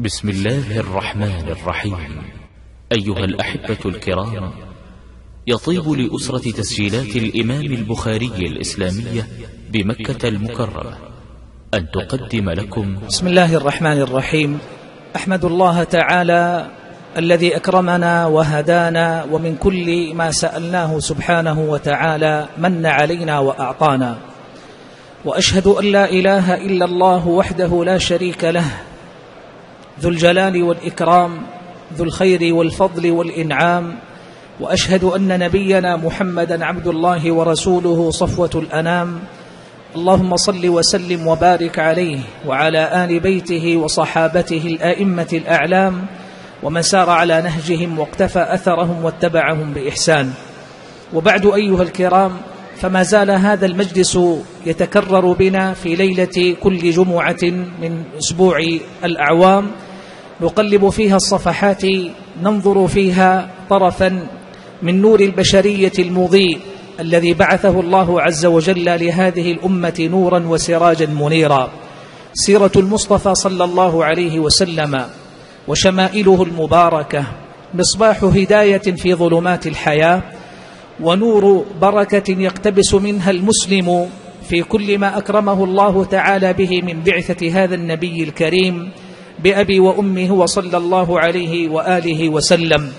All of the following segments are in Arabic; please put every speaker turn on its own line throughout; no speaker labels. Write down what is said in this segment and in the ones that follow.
بسم الله الرحمن الرحيم. أيها الأحبة الكرام يطيب لأسرة تسجيلات الإمام البخاري الإسلامية بمكة المكرمة أن تقدم لكم.
بسم الله الرحمن الرحيم. أحمد الله تعالى الذي أكرمنا وهدانا ومن كل ما سألناه سبحانه وتعالى من علينا وأعطانا. وأشهد أن لا إله إلا الله وحده لا شريك له ذو الجلال والإكرام ذو الخير والفضل والإنعام وأشهد أن نبينا محمدا عبد الله ورسوله صفوة الأنام. اللهم صل وسلم وبارك عليه وعلى آل بيته وصحابته الآئمة الأعلام ومن سار على نهجهم واقتفى أثرهم واتبعهم بإحسان. وبعد أيها الكرام فما زال هذا المجلس يتكرر بنا في ليلة كل جمعة من أسبوع الأعوام نقلب فيها الصفحات ننظر فيها طرفا من نور البشرية المضيء الذي بعثه الله عز وجل لهذه الأمة نورا وسراجا منيرا. سيرة المصطفى صلى الله عليه وسلم وشمائله المباركة مصباح هداية في ظلمات الحياة ونور بركة يقتبس منها المسلم في كل ما أكرمه الله تعالى به من بعثة هذا النبي الكريم بأبي وأمه وصلى الله عليه وآله وسلم.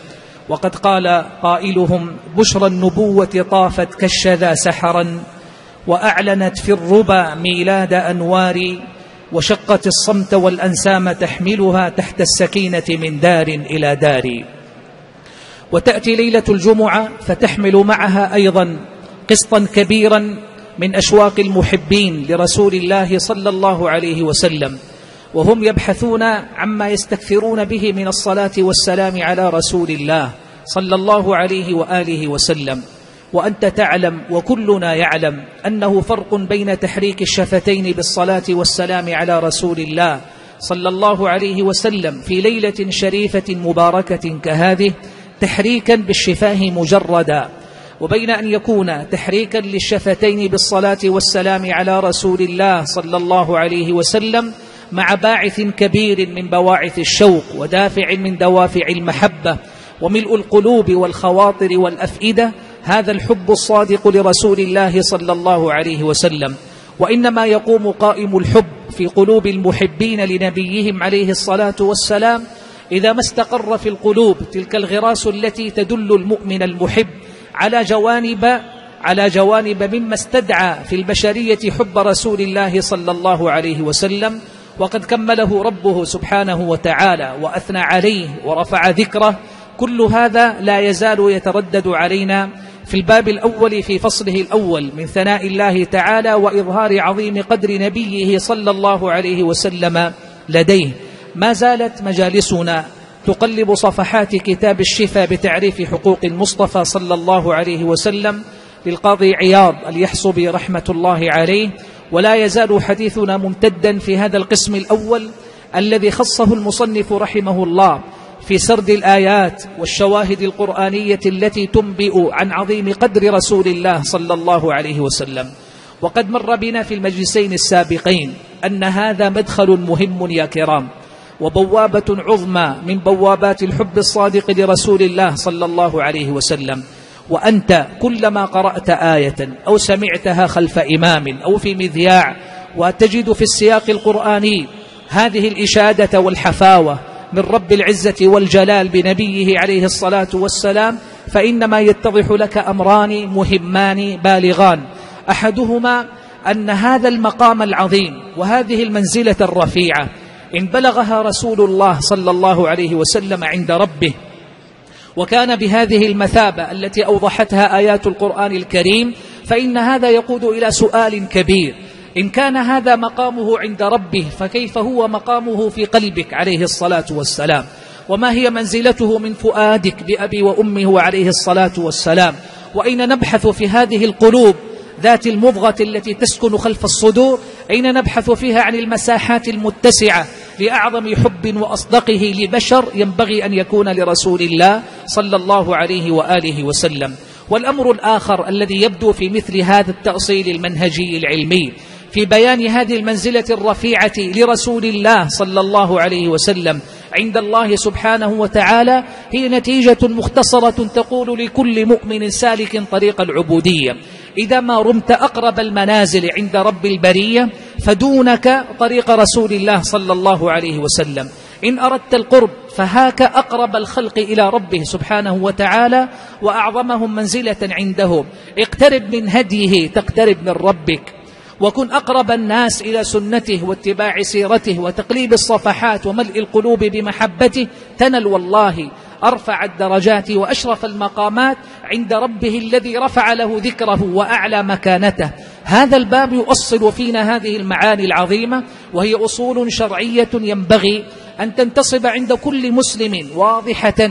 وقد قال قائلهم بشرى النبوة طافت كالشذا سحرا وأعلنت في الربا ميلاد أنوار وشقت الصمت والأنسام تحملها تحت السكينة من دار إلى دار. وتأتي ليلة الجمعة فتحمل معها أيضا قسطا كبيرا من أشواق المحبين لرسول الله صلى الله عليه وسلم. وهم يبحثون عما يستكثرون به من الصلاة والسلام على رسول الله صلى الله عليه وآله وسلم. وأنت تعلم وكلنا يعلم أنه فرق بين تحريك الشفتين بالصلاة والسلام على رسول الله صلى الله عليه وسلم في ليلة شريفة مباركة كهذه تحريكا بالشفاه مجردا. وبين أن يكون تحريكا للشفتين بالصلاة والسلام على رسول الله صلى الله عليه وسلم مع باعث كبير من بواعث الشوق ودافع من دوافع المحبة وملء القلوب والخواطر والأفئدة. هذا الحب الصادق لرسول الله صلى الله عليه وسلم. وإنما يقوم قائم الحب في قلوب المحبين لنبيهم عليه الصلاة والسلام إذا ما استقر في القلوب تلك الغراس التي تدل المؤمن المحب على جوانب على جوانب مما استدعى في البشرية حب رسول الله صلى الله عليه وسلم. وقد كمله ربه سبحانه وتعالى وأثنى عليه ورفع ذكره. كل هذا لا يزال يتردد علينا في الباب الأول في فصله الأول من ثناء الله تعالى وإظهار عظيم قدر نبيه صلى الله عليه وسلم لديه. ما زالت مجالسنا تقلب صفحات كتاب الشفا بتعريف حقوق المصطفى صلى الله عليه وسلم للقاضي عياض اليحصبي رحمة الله عليه. ولا يزال حديثنا ممتدا في هذا القسم الأول الذي خصه المصنف رحمه الله في سرد الآيات والشواهد القرآنية التي تنبئ عن عظيم قدر رسول الله صلى الله عليه وسلم. وقد مر بنا في المجلسين السابقين أن هذا مدخل مهم يا كرام وبوابة عظمى من بوابات الحب الصادق لرسول الله صلى الله عليه وسلم. وأنت كلما قرأت آية أو سمعتها خلف إمام أو في مذياع وتجد في السياق القرآني هذه الإشادة والحفاوة من رب العزة والجلال بنبيه عليه الصلاة والسلام فإنما يتضح لك أمران مهمان بالغان. أحدهما أن هذا المقام العظيم وهذه المنزلة الرفيعة إن بلغها رسول الله صلى الله عليه وسلم عند ربه وكان بهذه المثابة التي أوضحتها آيات القرآن الكريم فإن هذا يقود إلى سؤال كبير. إن كان هذا مقامه عند ربه فكيف هو مقامه في قلبك عليه الصلاة والسلام؟ وما هي منزلته من فؤادك بأبي وأمه عليه الصلاة والسلام؟ وأين نبحث في هذه القلوب ذات المضغة التي تسكن خلف الصدور؟ أين نبحث فيها عن المساحات المتسعة؟ لأعظم حب وأصدقه لبشر ينبغي أن يكون لرسول الله صلى الله عليه وآله وسلم. والأمر الآخر الذي يبدو في مثل هذا التأصيل المنهجي العلمي في بيان هذه المنزلة الرفيعة لرسول الله صلى الله عليه وسلم عند الله سبحانه وتعالى هي نتيجة مختصرة تقول لكل مؤمن سالك طريق العبودية. إذا ما رمت أقرب المنازل عند رب البرية فدونك طريق رسول الله صلى الله عليه وسلم. إن أردت القرب فهاك أقرب الخلق إلى ربه سبحانه وتعالى وأعظمهم منزلة عنده. اقترب من هديه تقترب من ربك. وكن أقرب الناس إلى سنته واتباع سيرته وتقليب الصفحات وملء القلوب بمحبته. تنل والله أرفع الدرجات وأشرف المقامات عند ربه الذي رفع له ذكره وأعلى مكانته. هذا الباب يؤصل فينا هذه المعاني العظيمة وهي أصول شرعية ينبغي أن تنتصب عند كل مسلم واضحة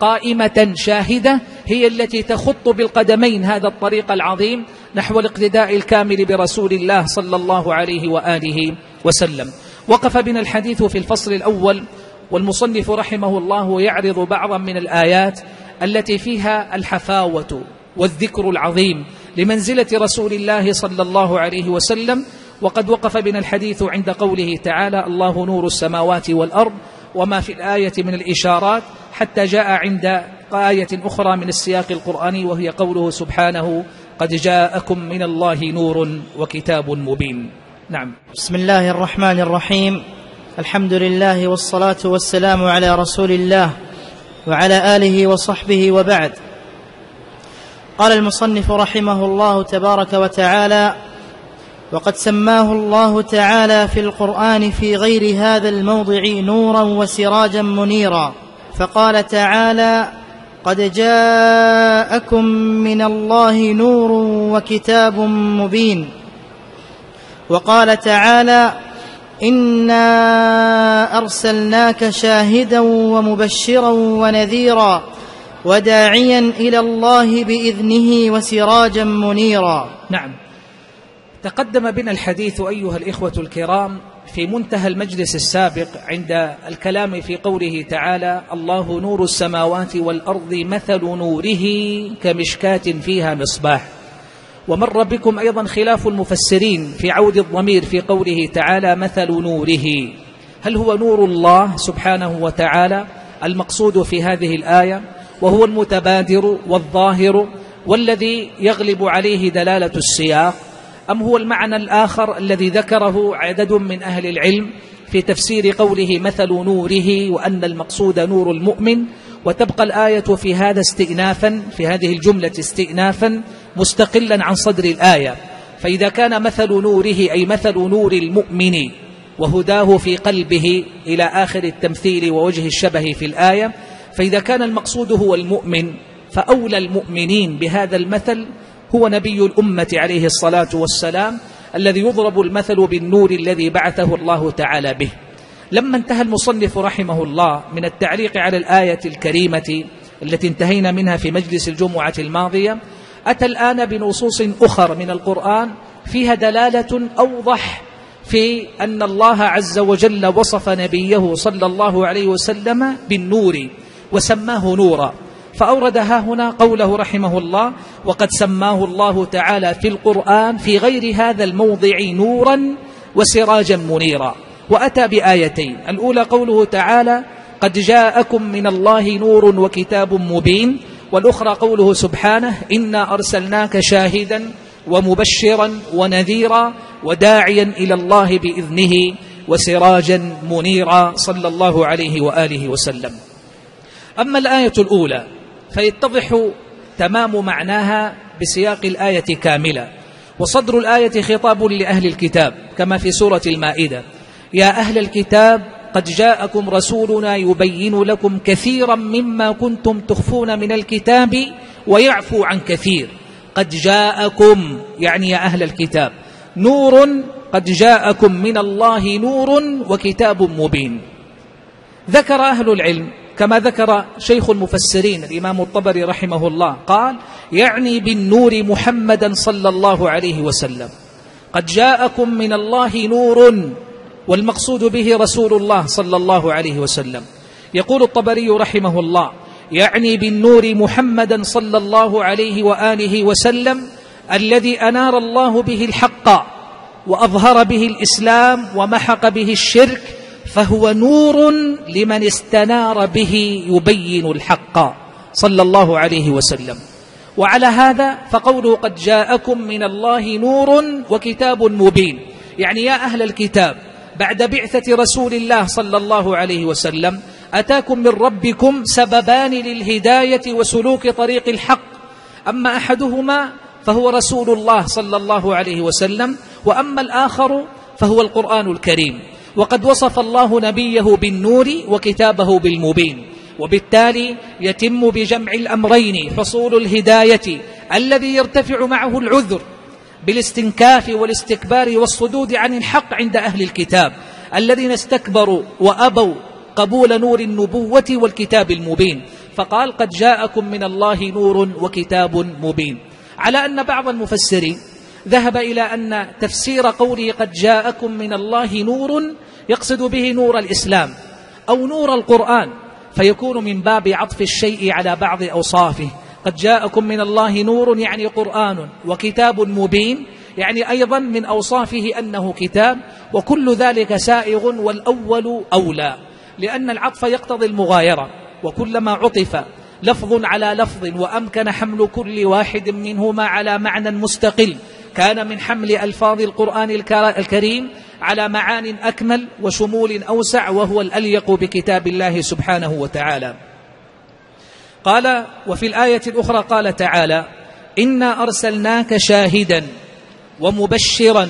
قائمة شاهدة هي التي تخط بالقدمين هذا الطريق العظيم نحو الاقتداء الكامل برسول الله صلى الله عليه وآله وسلم. وقف بنا الحديث في الفصل الأول والمصنف رحمه الله يعرض بعضا من الآيات التي فيها الحفاوة والذكر العظيم لمنزلة رسول الله صلى الله عليه وسلم وقد وقف بنا الحديث عند قوله تعالى الله نور السماوات والأرض وما في الآية من الإشارات حتى جاء عند آية أخرى من السياق القرآني وهي قوله سبحانه قد جاءكم من الله نور وكتاب مبين نعم.
بسم الله الرحمن الرحيم. الحمد لله والصلاة والسلام على رسول الله وعلى آله وصحبه وبعد. قال المصنف رحمه الله تبارك وتعالى وقد سماه الله تعالى في القرآن في غير هذا الموضع نورا وسراجا منيرا فقال تعالى قد جاءكم من الله نور وكتاب مبين وقال تعالى انا ارسلناك شاهدا ومبشرا ونذيرا وداعيا إلى الله باذنه وسراجا منيرا.
نعم. تقدم بنا الحديث أيها الإخوة الكرام في منتهى المجلس السابق عند الكلام في قوله تعالى الله نور السماوات والأرض مثل نوره كمشكاة فيها مصباح. ومر بكم أيضا خلاف المفسرين في عود الضمير في قوله تعالى مثل نوره. هل هو نور الله سبحانه وتعالى المقصود في هذه الآية؟ وهو المتبادر والظاهر والذي يغلب عليه دلالة السياق؟ أم هو المعنى الآخر الذي ذكره عدد من أهل العلم في تفسير قوله مثل نوره وأن المقصود نور المؤمن؟ وتبقى الآية في هذا استئنافا في هذه الجملة استئنافا مستقلا عن صدر الآية. فإذا كان مثل نوره أي مثل نور المؤمن وهداه في قلبه إلى آخر التمثيل ووجه الشبه في الآية فإذا كان المقصود هو المؤمن فأولى المؤمنين بهذا المثل هو نبي الأمة عليه الصلاة والسلام الذي يضرب المثل بالنور الذي بعثه الله تعالى به. لما انتهى المصنف رحمه الله من التعليق على الآية الكريمة التي انتهينا منها في مجلس الجمعة الماضية أتى الآن بنصوص أخر من القرآن فيها دلالة أوضح في أن الله عز وجل وصف نبيه صلى الله عليه وسلم بالنور وسماه نورا. فأورد ها هنا قوله رحمه الله وقد سماه الله تعالى في القرآن في غير هذا الموضع نورا وسراجا منيرا. وأتى بآيتين الأولى قوله تعالى قد جاءكم من الله نور وكتاب مبين والأخرى قوله سبحانه إنا أرسلناك شاهدا ومبشرا ونذيرا وداعيا إلى الله بإذنه وسراجا منيرا صلى الله عليه وآله وسلم. أما الآية الأولى فيتضح تمام معناها بسياق الآية كاملة. وصدر الآية خطاب لأهل الكتاب كما في سورة المائدة. يا أهل الكتاب قد جاءكم رسولنا يبين لكم كثيرا مما كنتم تخفون من الكتاب ويعفو عن كثير. قد جاءكم يعني يا أهل الكتاب نور قد جاءكم من الله نور وكتاب مبين. ذكر أهل العلم كما ذكر شيخ المفسرين الإمام الطبري رحمه الله قال يعني بالنور محمدا صلى الله عليه وسلم. قد جاءكم من الله نور والمقصود به رسول الله صلى الله عليه وسلم. يقول الطبري رحمه الله يعني بالنور محمدا صلى الله عليه وآله وسلم الذي أنار الله به الحق وأظهر به الإسلام ومحق به الشرك فهو نور لمن استنار به يبين الحق صلى الله عليه وسلم. وعلى هذا فقوله قد جاءكم من الله نور وكتاب مبين. يعني يا أهل الكتاب بعد بعثة رسول الله صلى الله عليه وسلم أتاكم من ربكم سببان للهداية وسلوك طريق الحق. أما أحدهما فهو رسول الله صلى الله عليه وسلم وأما الآخر فهو القرآن الكريم. وقد وصف الله نبيه بالنور وكتابه بالمبين. وبالتالي يتم بجمع الأمرين حصول الهداية الذي يرتفع معه العذر بالاستنكاف والاستكبار والصدود عن الحق عند أهل الكتاب الذين استكبروا وأبوا قبول نور النبوة والكتاب المبين. فقال قد جاءكم من الله نور وكتاب مبين. على أن بعض المفسرين ذهب إلى أن تفسير قوله قد جاءكم من الله نور يقصد به نور الإسلام أو نور القرآن. فيكون من باب عطف الشيء على بعض أوصافه. قد جاءكم من الله نور يعني قرآن وكتاب مبين يعني أيضا من أوصافه أنه كتاب وكل ذلك سائغ والأول أولى لأن العطف يقتضي المغايرة وكلما عطف لفظ على لفظ وأمكن حمل كل واحد منهما على معنى مستقل كان من حمل ألفاظ القرآن الكريم على معان أكمل وشمول أوسع وهو الأليق بكتاب الله سبحانه وتعالى قال وفي الآية الأخرى قال تعالى إنا أرسلناك شاهدا ومبشرا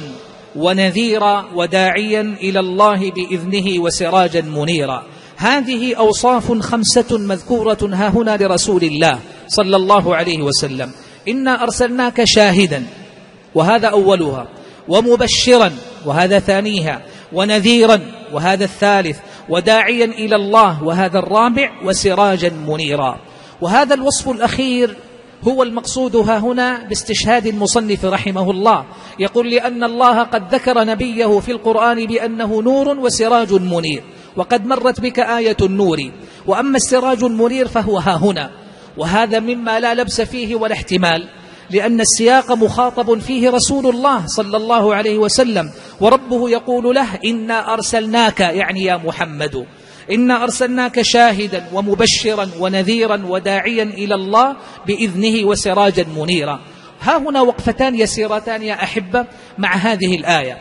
ونذيرا وداعيا إلى الله بإذنه وسراجا منيرا. هذه أوصاف خمسة مذكورة ها هنا لرسول الله صلى الله عليه وسلم. إنا أرسلناك شاهدا وهذا أولها. ومبشرا وهذا ثانيها. ونذيرا وهذا الثالث. وداعيا إلى الله وهذا الرابع. وسراجا منيرا. وهذا الوصف الأخير هو المقصود ها هنا باستشهاد المصنف رحمه الله. يقول لأن الله قد ذكر نبيه في القرآن بأنه نور وسراج منير وقد مرت بك آية النور. وأما السراج المنير فهو ها هنا وهذا مما لا لبس فيه ولا احتمال لأن السياق مخاطب فيه رسول الله صلى الله عليه وسلم وربه يقول له إنا أرسلناك يعني يا محمد. إنا أرسلناك شاهدا ومبشرا ونذيرا وداعيا إلى الله بإذنه وسراجا منيرا. ها هنا وقفتان يسيرتان يا أحبة مع هذه الآية.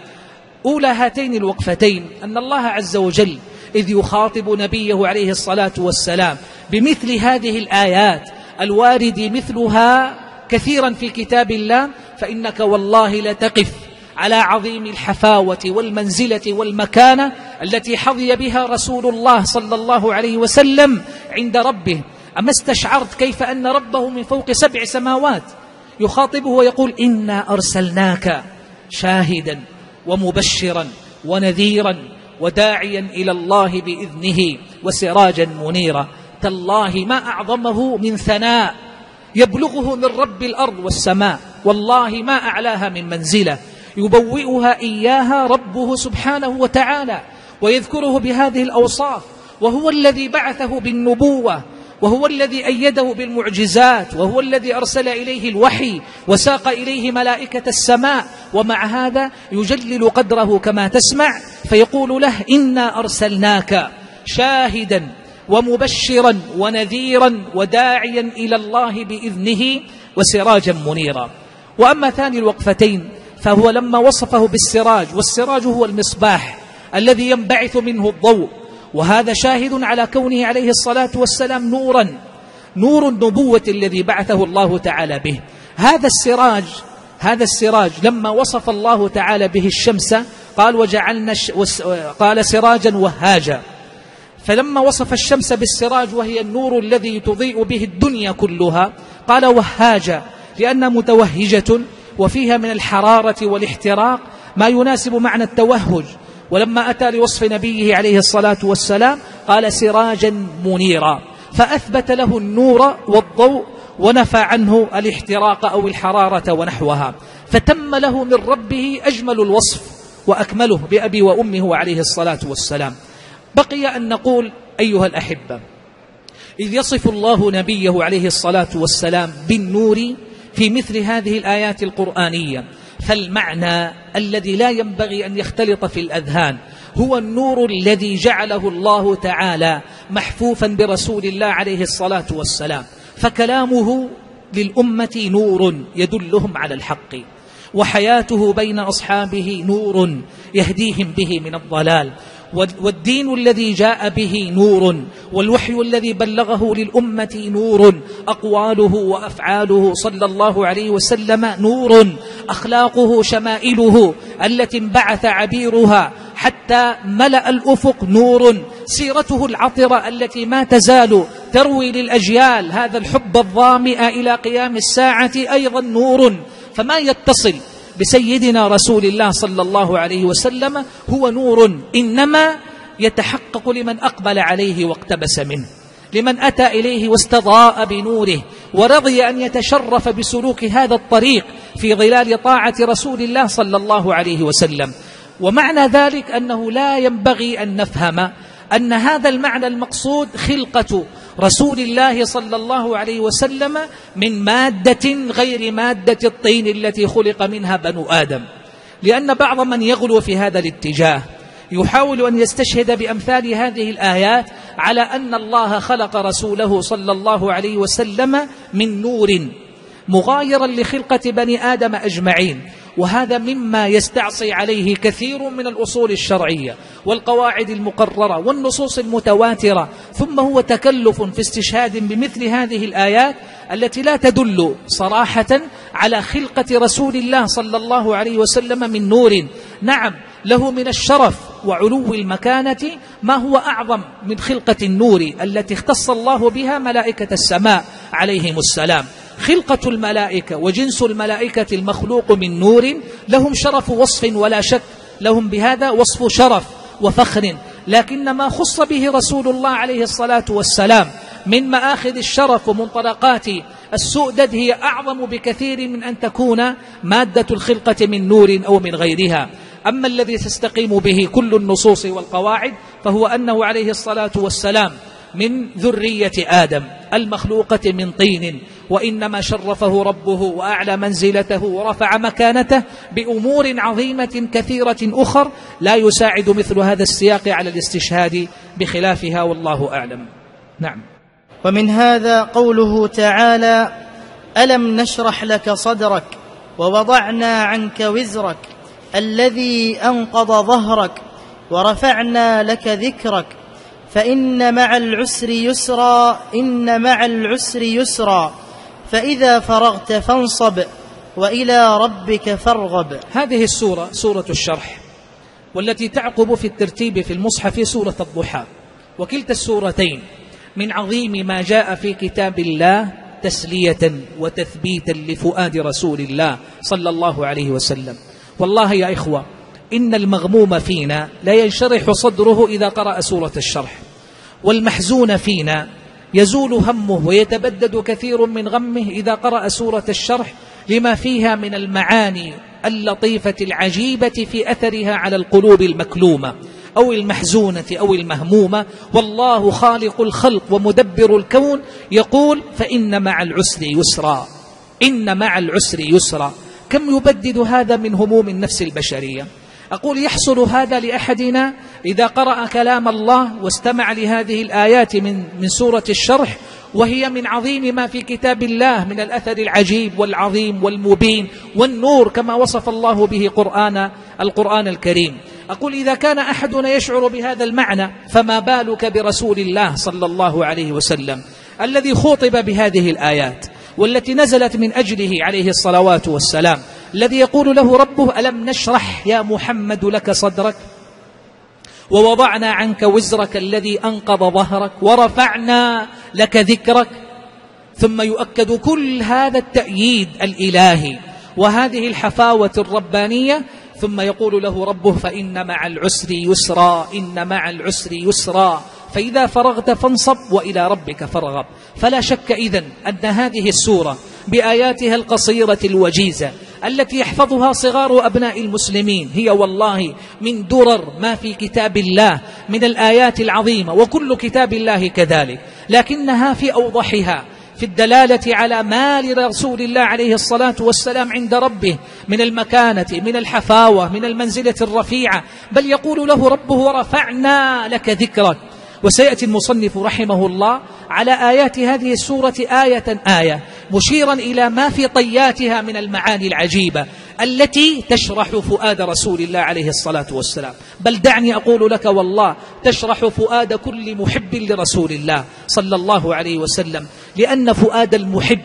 أولى هاتين الوقفتين أن الله عز وجل إذ يخاطب نبيه عليه الصلاة والسلام بمثل هذه الآيات الوارد مثلها كثيرا في كتاب الله فإنك والله لتقف على عظيم الحفاوة والمنزلة والمكانة التي حظي بها رسول الله صلى الله عليه وسلم عند ربه. أما استشعرت كيف أن ربه من فوق سبع سماوات يخاطبه ويقول إنا أرسلناك شاهدا ومبشرا ونذيرا وداعيا إلى الله بإذنه وسراجا منيرا. تالله ما أعظمه من ثناء يبلغه من رب الأرض والسماء. والله ما أعلاها من منزلة. يبوئها إياها ربه سبحانه وتعالى ويذكره بهذه الأوصاف وهو الذي بعثه بالنبوة وهو الذي أيده بالمعجزات وهو الذي أرسل إليه الوحي وساق إليه ملائكة السماء ومع هذا يجلل قدره كما تسمع فيقول له إنا أرسلناك شاهدا ومبشرا ونذيرا وداعيا إلى الله بإذنه وسراجا منيرا. وأما ثاني الوقفتين فهو لما وصفه بالسراج والسراج هو المصباح الذي ينبعث منه الضوء. وهذا شاهد على كونه عليه الصلاة والسلام نورا نور النبوة الذي بعثه الله تعالى به. هذا السراج هذا السراج لما وصف الله تعالى به الشمس قال وجعلنا قال سراجا وهاجا. فلما وصف الشمس بالسراج وهي النور الذي تضيء به الدنيا كلها قال وهاجا. لأنها متوهجة وفيها من الحرارة والاحتراق ما يناسب معنى التوهج. ولما أتى لوصف نبيه عليه الصلاة والسلام قال سراجا منيرا فأثبت له النور والضوء ونفى عنه الاحتراق أو الحرارة ونحوها. فتم له من ربه أجمل الوصف وأكمله بأبي وأمه عليه الصلاة والسلام. بقي أن نقول أيها الأحبة إذ يصف الله نبيه عليه الصلاة والسلام بالنور في مثل هذه الآيات القرآنية. فالمعنى الذي لا ينبغي أن يختلط في الأذهان هو النور الذي جعله الله تعالى محفوفا برسول الله عليه الصلاة والسلام. فكلامه للأمة نور يدلهم على الحق وحياته بين أصحابه نور يهديهم به من الضلال. والدين الذي جاء به نور والوحي الذي بلغه للأمة نور أقواله وأفعاله صلى الله عليه وسلم نور أخلاقه شمائله التي انبعث عبيرها حتى ملأ الأفق نور سيرته العطرة التي ما تزال تروي للأجيال هذا الحب الظامئ إلى قيام الساعة أيضا نور. فما يتصل بسيدنا رسول الله صلى الله عليه وسلم هو نور إنما يتحقق لمن أقبل عليه واقتبس منه لمن أتى إليه واستضاء بنوره ورضي أن يتشرف بسلوك هذا الطريق في ظلال طاعة رسول الله صلى الله عليه وسلم. ومعنى ذلك أنه لا ينبغي أن نفهم أن هذا المعنى المقصود خلقة رسول الله صلى الله عليه وسلم من مادة غير مادة الطين التي خلق منها بنو آدم. لأن بعض من يغلو في هذا الاتجاه يحاول أن يستشهد بأمثال هذه الآيات على أن الله خلق رسوله صلى الله عليه وسلم من نور مغايرا لخلقة بني آدم أجمعين. وهذا مما يستعصي عليه كثير من الأصول الشرعية والقواعد المقررة والنصوص المتواترة ثم هو تكلف في استشهاد بمثل هذه الآيات التي لا تدل صراحة على خلقة رسول الله صلى الله عليه وسلم من نور. نعم له من الشرف وعلو المكانة ما هو أعظم من خلقة النور التي اختص الله بها ملائكة السماء عليهم السلام. خلقة الملائكة وجنس الملائكة المخلوق من نور لهم شرف وصف ولا شك لهم بهذا وصف شرف وفخر. لكن ما خص به رسول الله عليه الصلاة والسلام من مآخذ الشرف ومنطلقات السؤدد هي أعظم بكثير من أن تكون مادة الخلقة من نور أو من غيرها. أما الذي تستقيم به كل النصوص والقواعد فهو أنه عليه الصلاة والسلام من ذرية آدم المخلوقة من طين. وإنما شرفه ربه وأعلى منزلته ورفع مكانته بأمور عظيمة كثيرة أخر لا يساعد مثل هذا السياق على الاستشهاد بخلافها والله أعلم. نعم.
ومن هذا قوله تعالى ألم نشرح لك صدرك ووضعنا عنك وزرك الذي أنقض ظهرك ورفعنا لك ذكرك فإن مع العسر يسرا إن مع العسر يسرا. فإذا فرغت فانصب وإلى ربك فارغب.
هذه السورة سورة الشرح والتي تعقب في الترتيب في المصحف سورة الضحى. وكلتا السورتين من عظيم ما جاء في كتاب الله تسلية وتثبيتا لفؤاد رسول الله صلى الله عليه وسلم. والله يا إخوة إن المغموم فينا لا ينشرح صدره إذا قرأ سورة الشرح والمحزون فينا يزول همه ويتبدد كثير من غمه إذا قرأ سورة الشرح لما فيها من المعاني اللطيفة العجيبة في أثرها على القلوب المكلومة أو المحزونة أو المهمومة. والله خالق الخلق ومدبر الكون. يقول فإن مع العسر يسرا. إن مع العسر يسرا. كم يبدد هذا من هموم النفس البشرية؟ أقول يحصل هذا لأحدنا إذا قرأ كلام الله واستمع لهذه الآيات من, من سورة الشرح وهي من عظيم ما في كتاب الله من الأثر العجيب والعظيم والمبين والنور كما وصف الله به قرآن القرآن الكريم. أقول إذا كان أحدنا يشعر بهذا المعنى فما بالك برسول الله صلى الله عليه وسلم؟ الذي خوطب بهذه الآيات والتي نزلت من أجله عليه الصلوات والسلام. الذي يقول له ربه ألم نشرح يا محمد لك صدرك؟ ووضعنا عنك وزرك الذي أنقض ظهرك ورفعنا لك ذكرك. ثم يؤكد كل هذا التأييد الإلهي وهذه الحفاوة الربانية. ثم يقول له ربه فإن مع العسر يسرا إن مع العسر يسرا. فإذا فرغت فانصب وإلى ربك فارغب. فلا شك إذن أن هذه السورة بآياتها القصيرة الوجيزة التي يحفظها صغار أبناء المسلمين. هي والله من درر ما في كتاب الله من الآيات العظيمة وكل كتاب الله كذلك. لكنها في أوضحها في الدلالة على ما لرسول الله عليه الصلاة والسلام عند ربه من المكانة من الحفاوة من المنزلة الرفيعة. بل يقول له ربه ورفعنا لك ذكرك. وسيأتي المصنف رحمه الله على آيات هذه السورة آية آية مشيرا إلى ما في طياتها من المعاني العجيبة التي تشرح فؤاد رسول الله عليه الصلاة والسلام. بل دعني أقول لك والله تشرح فؤاد كل محب لرسول الله صلى الله عليه وسلم لأن فؤاد المحب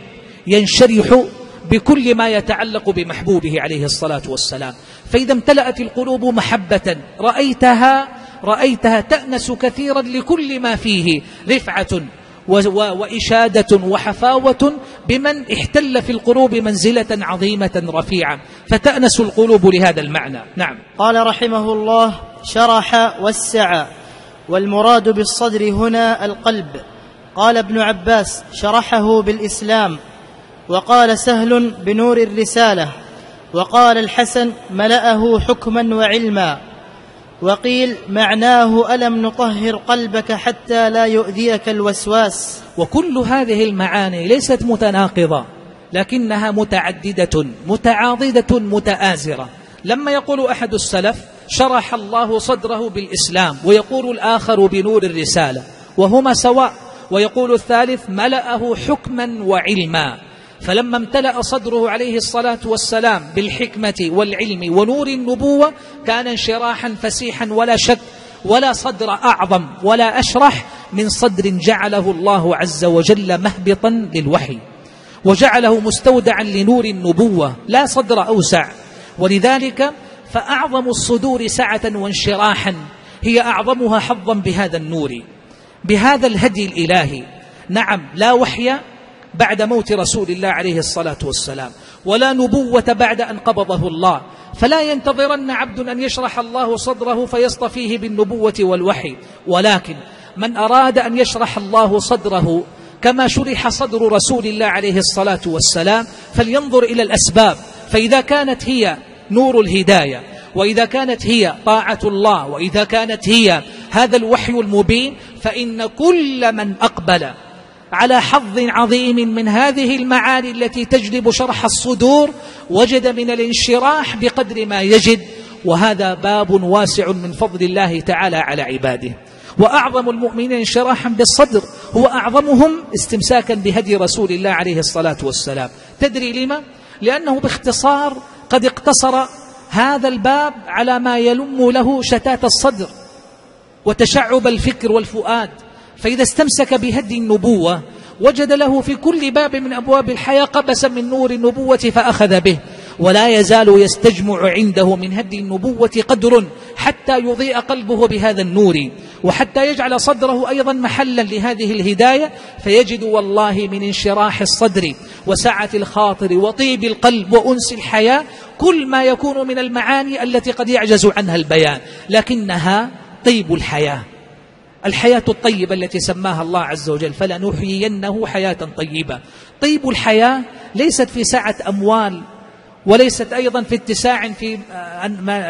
ينشرح بكل ما يتعلق بمحبوبه عليه الصلاة والسلام. فإذا امتلأت القلوب محبة رأيتها رأيتها تأنس كثيرا لكل ما فيه رفعة وإشادة وحفاوة بمن احتل في القلوب منزلة عظيمة رفيعة. فتأنس القلوب لهذا المعنى. نعم.
قال رحمه الله شرح وسع والمراد بالصدر هنا القلب. قال ابن عباس شرحه بالإسلام. وقال سهل بنور الرسالة. وقال الحسن ملأه حكما وعلما. وقيل معناه ألم نطهر قلبك حتى لا يؤذيك الوسواس.
وكل هذه المعاني ليست متناقضة لكنها متعددة متعاضدة متآزرة. لما يقول أحد السلف شرح الله صدره بالإسلام ويقول الآخر بنور الرسالة وهما سواء. ويقول الثالث ملأه حكما وعلما فلما امتلأ صدره عليه الصلاة والسلام بالحكمة والعلم ونور النبوة كان انشراحا فسيحا ولا شك ولا صدر أعظم ولا أشرح من صدر جعله الله عز وجل مهبطا للوحي. وجعله مستودعا لنور النبوة لا صدر أوسع. ولذلك فأعظم الصدور سعة وانشراحا هي أعظمها حظا بهذا النور. بهذا الهدي الإلهي. نعم لا وحي بعد موت رسول الله عليه الصلاة والسلام. ولا نبوة بعد أن قبضه الله. فلا ينتظرن عبد أن يشرح الله صدره فيصطفيه بالنبوة والوحي. ولكن من أراد أن يشرح الله صدره كما شرح صدر رسول الله عليه الصلاة والسلام فلينظر إلى الأسباب. فإذا كانت هي نور الهداية وإذا كانت هي طاعة الله وإذا كانت هي هذا الوحي المبين فإن كل من أقبل على حظ عظيم من هذه المعاني التي تجلب شرح الصدور وجد من الانشراح بقدر ما يجد وهذا باب واسع من فضل الله تعالى على عباده. وأعظم المؤمنين انشراحا بالصدر هو أعظمهم استمساكا بهدي رسول الله عليه الصلاة والسلام. تدري لما؟ لأنه باختصار قد اقتصر هذا الباب على ما يلم له شتات الصدر وتشعب الفكر والفؤاد. فإذا استمسك بهدي النبوة وجد له في كل باب من أبواب الحياة قبسا من نور النبوة فأخذ به. ولا يزال يستجمع عنده من هدي النبوة قدر حتى يضيء قلبه بهذا النور. وحتى يجعل صدره أيضا محلا لهذه الهداية فيجد والله من انشراح الصدر وسعة الخاطر وطيب القلب وأنس الحياة كل ما يكون من المعاني التي قد يعجز عنها البيان. لكنها طيب الحياة. الحياة الطيبة التي سماها الله عز وجل فلنحيينه حياة طيبة. طيب الحياة ليست في سعة أموال وليست أيضا في اتساع في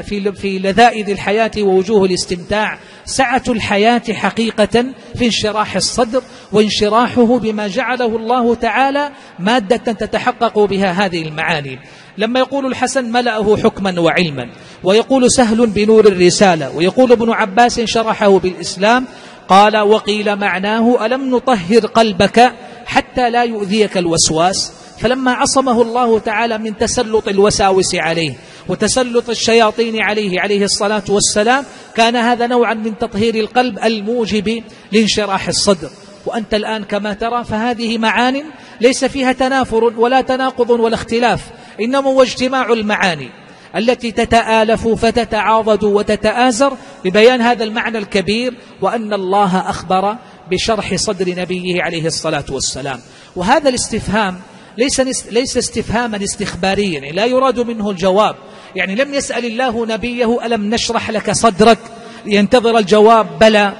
في في لذائذ الحياة ووجوه الاستمتاع. سعة الحياة حقيقة في انشراح الصدر وانشراحه بما جعله الله تعالى مادة تتحقق بها هذه المعاني. لما يقول الحسن ملأه حكما وعلما ويقول سهل بنور الرسالة ويقول ابن عباس شرحه بالإسلام قال وقيل معناه ألم نطهر قلبك حتى لا يؤذيك الوسواس؟ فلما عصمه الله تعالى من تسلط الوساوس عليه وتسلط الشياطين عليه عليه الصلاة والسلام كان هذا نوعا من تطهير القلب الموجب لانشراح الصدر. وأنت الآن كما ترى فهذه معان ليس فيها تنافر ولا تناقض ولا اختلاف إنما هو اجتماع المعاني التي تتآلف فتتعاضد وتتآزر. ببيان هذا المعنى الكبير وأن الله أخبر بشرح صدر نبيه عليه الصلاة والسلام. وهذا الاستفهام ليس, ليس استفهاما استخباريا يعني لا يراد منه الجواب. يعني لم يسأل الله نبيه ألم نشرح لك صدرك ينتظر الجواب؟ بلى.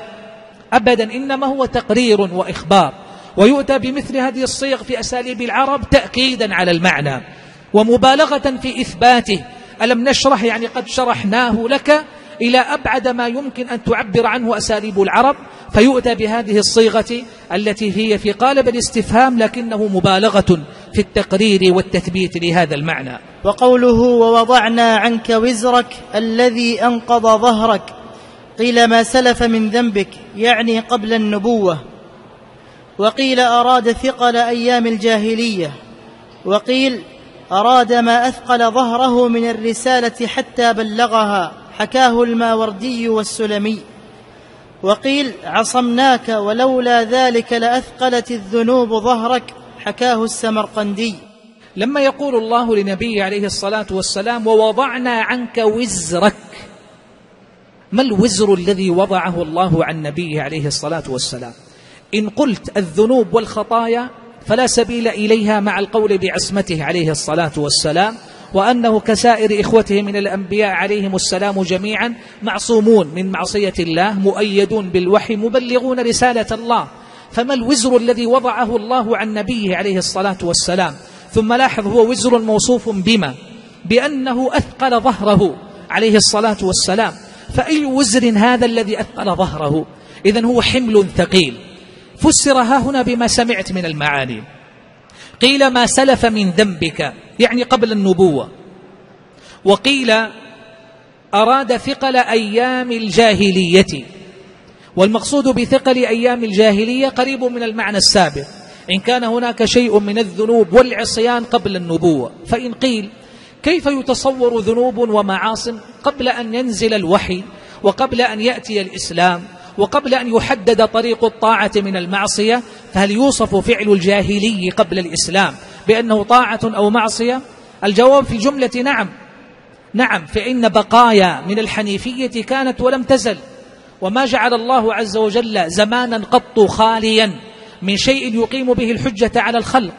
أبدا إنما هو تقرير وإخبار. ويؤتى بمثل هذه الصيغ في أساليب العرب تأكيدا على المعنى. ومبالغة في إثباته. ألم نشرح؟ يعني قد شرحناه لك إلى أبعد ما يمكن أن تعبر عنه أساليب العرب. فيؤتى بهذه الصيغة التي هي في قالب الاستفهام لكنه مبالغة في التقرير والتثبيت لهذا المعنى.
وقوله ووضعنا عنك وزرك الذي أنقض ظهرك قيل ما سلف من ذنبك يعني قبل النبوة. وقيل أراد ثقل أيام الجاهلية. وقيل أراد ما أثقل ظهره من الرسالة حتى بلغها حكاه الماوردي والسلمي. وقيل عصمناك ولولا ذلك لأثقلت الذنوب ظهرك حكاه السمرقندي.
لما يقول الله لنبيه عليه الصلاة والسلام ووضعنا عنك وزرك ما الوزر الذي وضعه الله عن نبيه عليه الصلاة والسلام؟ إن قلت الذنوب والخطايا فلا سبيل إليها مع القول بعصمته عليه الصلاة والسلام وأنه كسائر إخوته من الأنبياء عليهم السلام جميعا معصومون من معصية الله مؤيدون بالوحي مبلغون رسالة الله. فما الوزر الذي وضعه الله عن نبيه عليه الصلاة والسلام؟ ثم لاحظ هو وزر موصوف بما؟ بأنه أثقل ظهره عليه الصلاة والسلام. فأي وزر هذا الذي أثقل ظهره؟ إذن هو حمل ثقيل. فسر ها هنا بما سمعت من المعاني. قيل ما سلف من ذنبك يعني قبل النبوة. وقيل أراد ثقل أيام الجاهلية. والمقصود بثقل أيام الجاهلية قريب من المعنى السابق. إن كان هناك شيء من الذنوب والعصيان قبل النبوة. فإن قيل كيف يتصور ذنوب ومعاصم قبل أن ينزل الوحي وقبل أن يأتي الإسلام؟ وقبل أن يحدد طريق الطاعة من المعصية فهل يوصف فعل الجاهلي قبل الإسلام بأنه طاعة أو معصية؟ الجواب في الجملة نعم. نعم فإن بقايا من الحنيفية كانت ولم تزل. وما جعل الله عز وجل زمانا قط خاليا من شيء يقيم به الحجة على الخلق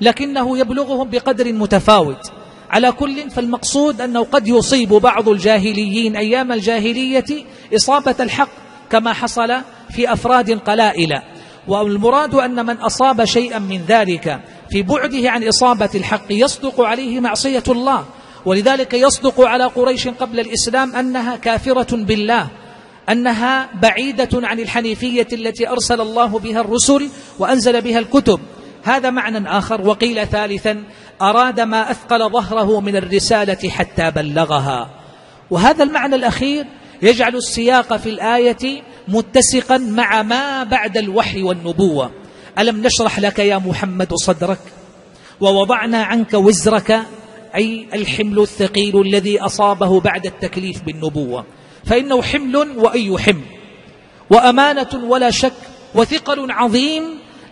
لكنه يبلغهم بقدر متفاوت. على كل فالمقصود أنه قد يصيب بعض الجاهليين أيام الجاهلية إصابة الحق. كما حصل في أفراد قلائل. والمراد أن من أصاب شيئا من ذلك في بعده عن إصابة الحق يصدق عليه معصية الله. ولذلك يصدق على قريش قبل الإسلام أنها كافرة بالله أنها بعيدة عن الحنيفية التي أرسل الله بها الرسل وأنزل بها الكتب. هذا معنى آخر وقيل ثالثا أراد ما أثقل ظهره من الرسالة حتى بلغها. وهذا المعنى الأخير يجعل السياق في الآية متسقا مع ما بعد الوحي والنبوة. ألم نشرح لك يا محمد صدرك؟ ووضعنا عنك وزرك أي الحمل الثقيل الذي أصابه بعد التكليف بالنبوة. فإنه حمل وأي حمل. وأمانة ولا شك وثقل عظيم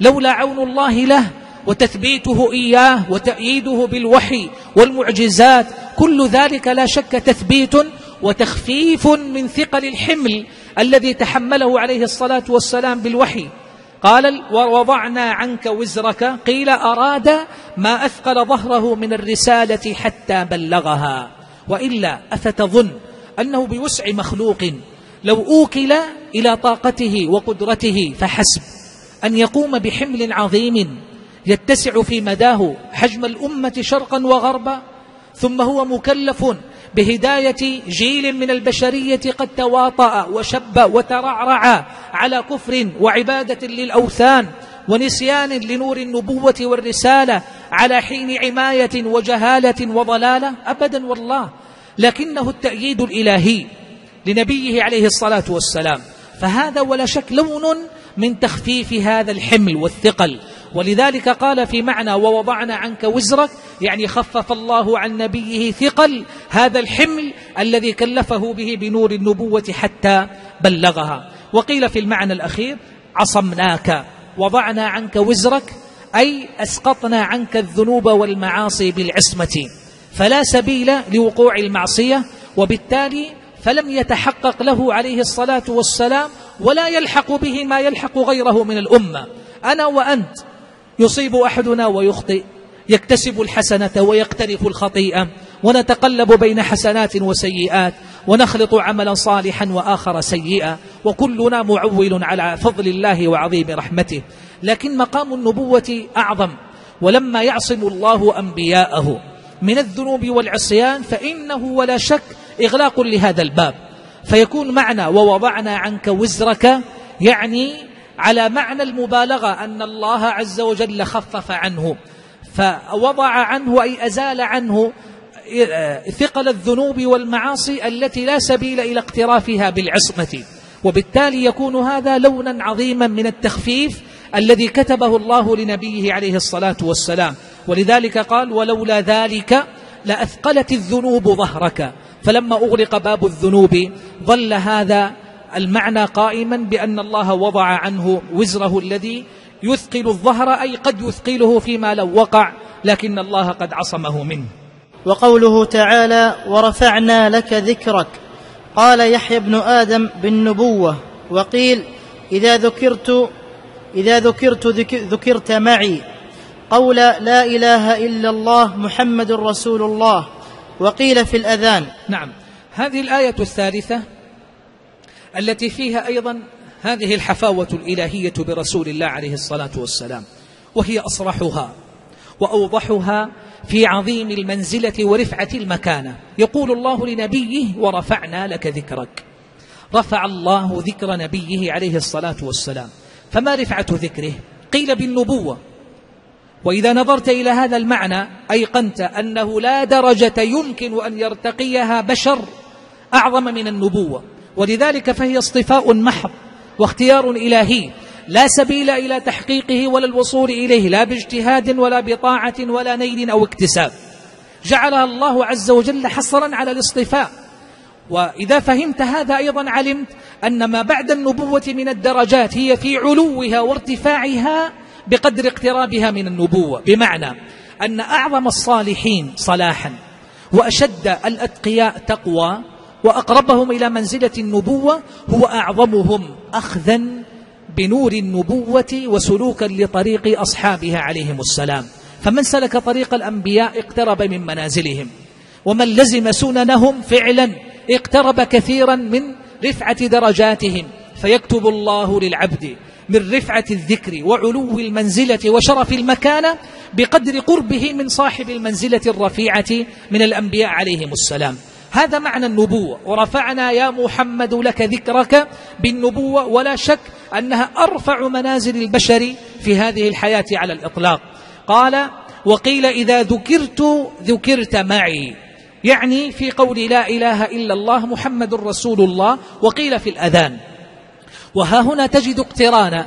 لولا عون الله له وتثبيته إياه وتأييده بالوحي والمعجزات. كل ذلك لا شك تثبيت وتخفيف من ثقل الحمل الذي تحمله عليه الصلاة والسلام بالوحي. قال ووضعنا عنك وزرك. قيل أراد ما أثقل ظهره من الرسالة حتى بلغها. وإلا أفتظن أنه بوسع مخلوق. لو أوكل إلى طاقته وقدرته فحسب. أن يقوم بحمل عظيم يتسع في مداه حجم الأمة شرقا وغربا ثم هو مكلف بهداية جيل من البشرية قد تواطأ وشب وترعرع على كفر وعبادة للأوثان ونسيان لنور النبوة والرسالة على حين عماية وجهالة وضلالة؟ أبدا والله. لكنه التأييد الإلهي لنبيه عليه الصلاة والسلام. فهذا ولا شك لون من تخفيف هذا الحمل والثقل. ولذلك قال في معنى ووضعنا عنك وزرك يعني خفف الله عن نبيه ثقل هذا الحمل الذي كلفه به بنور النبوة حتى بلغها. وقيل في المعنى الأخير عصمناك وضعنا عنك وزرك أي أسقطنا عنك الذنوب والمعاصي بالعصمة. فلا سبيل لوقوع المعصية وبالتالي فلم يتحقق له عليه الصلاة والسلام ولا يلحق به ما يلحق غيره من الأمة. أنا وأنت يصيب أحدنا ويخطئ يكتسب الحسنة ويقترف الخطيئة ونتقلب بين حسنات وسيئات ونخلط عملا صالحا وآخر سيئا وكلنا معول على فضل الله وعظيم رحمته. لكن مقام النبوة أعظم ولما يعصم الله أنبياءه من الذنوب والعصيان فإنه ولا شك إغلاق لهذا الباب. فيكون معنى ووضعنا عنك وزرك يعني على معنى المبالغة أن الله عز وجل خفف عنه فوضع عنه أي أزال عنه ثقل الذنوب والمعاصي التي لا سبيل إلى اقترافها بالعصمة. وبالتالي يكون هذا لونا عظيما من التخفيف الذي كتبه الله لنبيه عليه الصلاة والسلام. ولذلك قال ولولا ذلك لأثقلت الذنوب ظهرك فلما أغلق باب الذنوب ظل هذا المعنى قائما بأن الله وضع عنه وزره الذي يثقل الظهر أي قد يثقله فيما لو وقع لكن الله قد عصمه منه.
وقوله تعالى ورفعنا لك ذكرك قال يحيى بن آدم بالنبوة وقيل إذا ذكرت إذا ذكرت ذكرت معي قول لا إله إلا الله محمد رسول الله وقيل في الأذان.
نعم. هذه الآية الثالثة التي فيها أيضا هذه الحفاوة الإلهية برسول الله عليه الصلاة والسلام وهي أصرحها وأوضحها في عظيم المنزلة ورفعة المكانة. يقول الله لنبيه ورفعنا لك ذكرك رفع الله ذكر نبيه عليه الصلاة والسلام. فما رفعة ذكره؟ قيل بالنبوة. وإذا نظرت إلى هذا المعنى أيقنت أنه لا درجة يمكن أن يرتقيها بشر أعظم من النبوة. ولذلك فهي اصطفاء محض واختيار إلهي. لا سبيل إلى تحقيقه ولا الوصول إليه لا باجتهاد ولا بطاعة ولا نيل أو اكتساب. جعلها الله عز وجل حصرا على الاصطفاء. وإذا فهمت هذا أيضا علمت أن ما بعد النبوة من الدرجات هي في علوها وارتفاعها بقدر اقترابها من النبوة. بمعنى أن أعظم الصالحين صلاحا وأشد الأتقياء تقوى وأقربهم إلى منزلة النبوة هو أعظمهم أخذا بنور النبوة وسلوكا لطريق أصحابها عليهم السلام. فمن سلك طريق الأنبياء اقترب من منازلهم ومن لزم سننهم فعلا اقترب كثيرا من رفعة درجاتهم. فيكتب الله للعبد من رفعة الذكر وعلو المنزلة وشرف المكانة بقدر قربه من صاحب المنزلة الرفيعة من الأنبياء عليهم السلام. هذا معنى النبوة. ورفعنا يا محمد لك ذكرك بالنبوة. ولا شك أنها أرفع منازل البشر في هذه الحياة على الإطلاق. قال وقيل إذا ذكرت ذكرت معي. يعني في قول لا إله إلا الله محمد رسول الله. وقيل في الأذان وها هنا تجد اقتران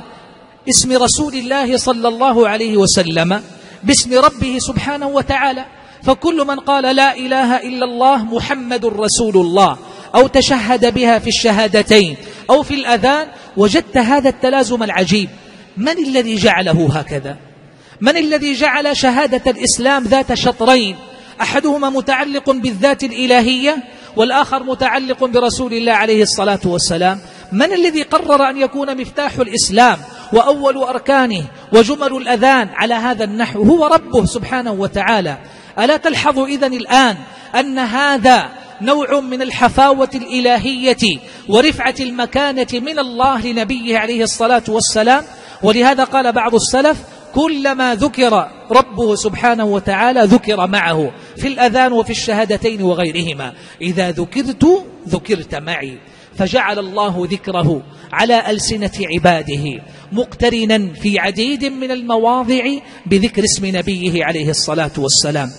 اسم رسول الله صلى الله عليه وسلم باسم ربه سبحانه وتعالى. فكل من قال لا إله إلا الله محمد رسول الله أو تشهد بها في الشهادتين أو في الأذان وجدت هذا التلازم العجيب. من الذي جعله هكذا؟ من الذي جعل شهادة الإسلام ذات شطرين؟ أحدهما متعلق بالذات الإلهية والآخر متعلق برسول الله عليه الصلاة والسلام. من الذي قرر أن يكون مفتاح الإسلام وأول أركانه وجمل الأذان على هذا النحو؟ هو ربه سبحانه وتعالى. ألا تلحظ إذن الآن أن هذا نوع من الحفاوة الإلهية ورفعة المكانة من الله لنبيه عليه الصلاة والسلام؟ ولهذا قال بعض السلف كلما ذكر ربه سبحانه وتعالى ذكر معه في الأذان وفي الشهادتين وغيرهما. إذا ذكرت ذكرت معي. فجعل الله ذكره على ألسنة عباده مقترنا في عديد من المواضع بذكر اسم نبيه عليه الصلاة والسلام.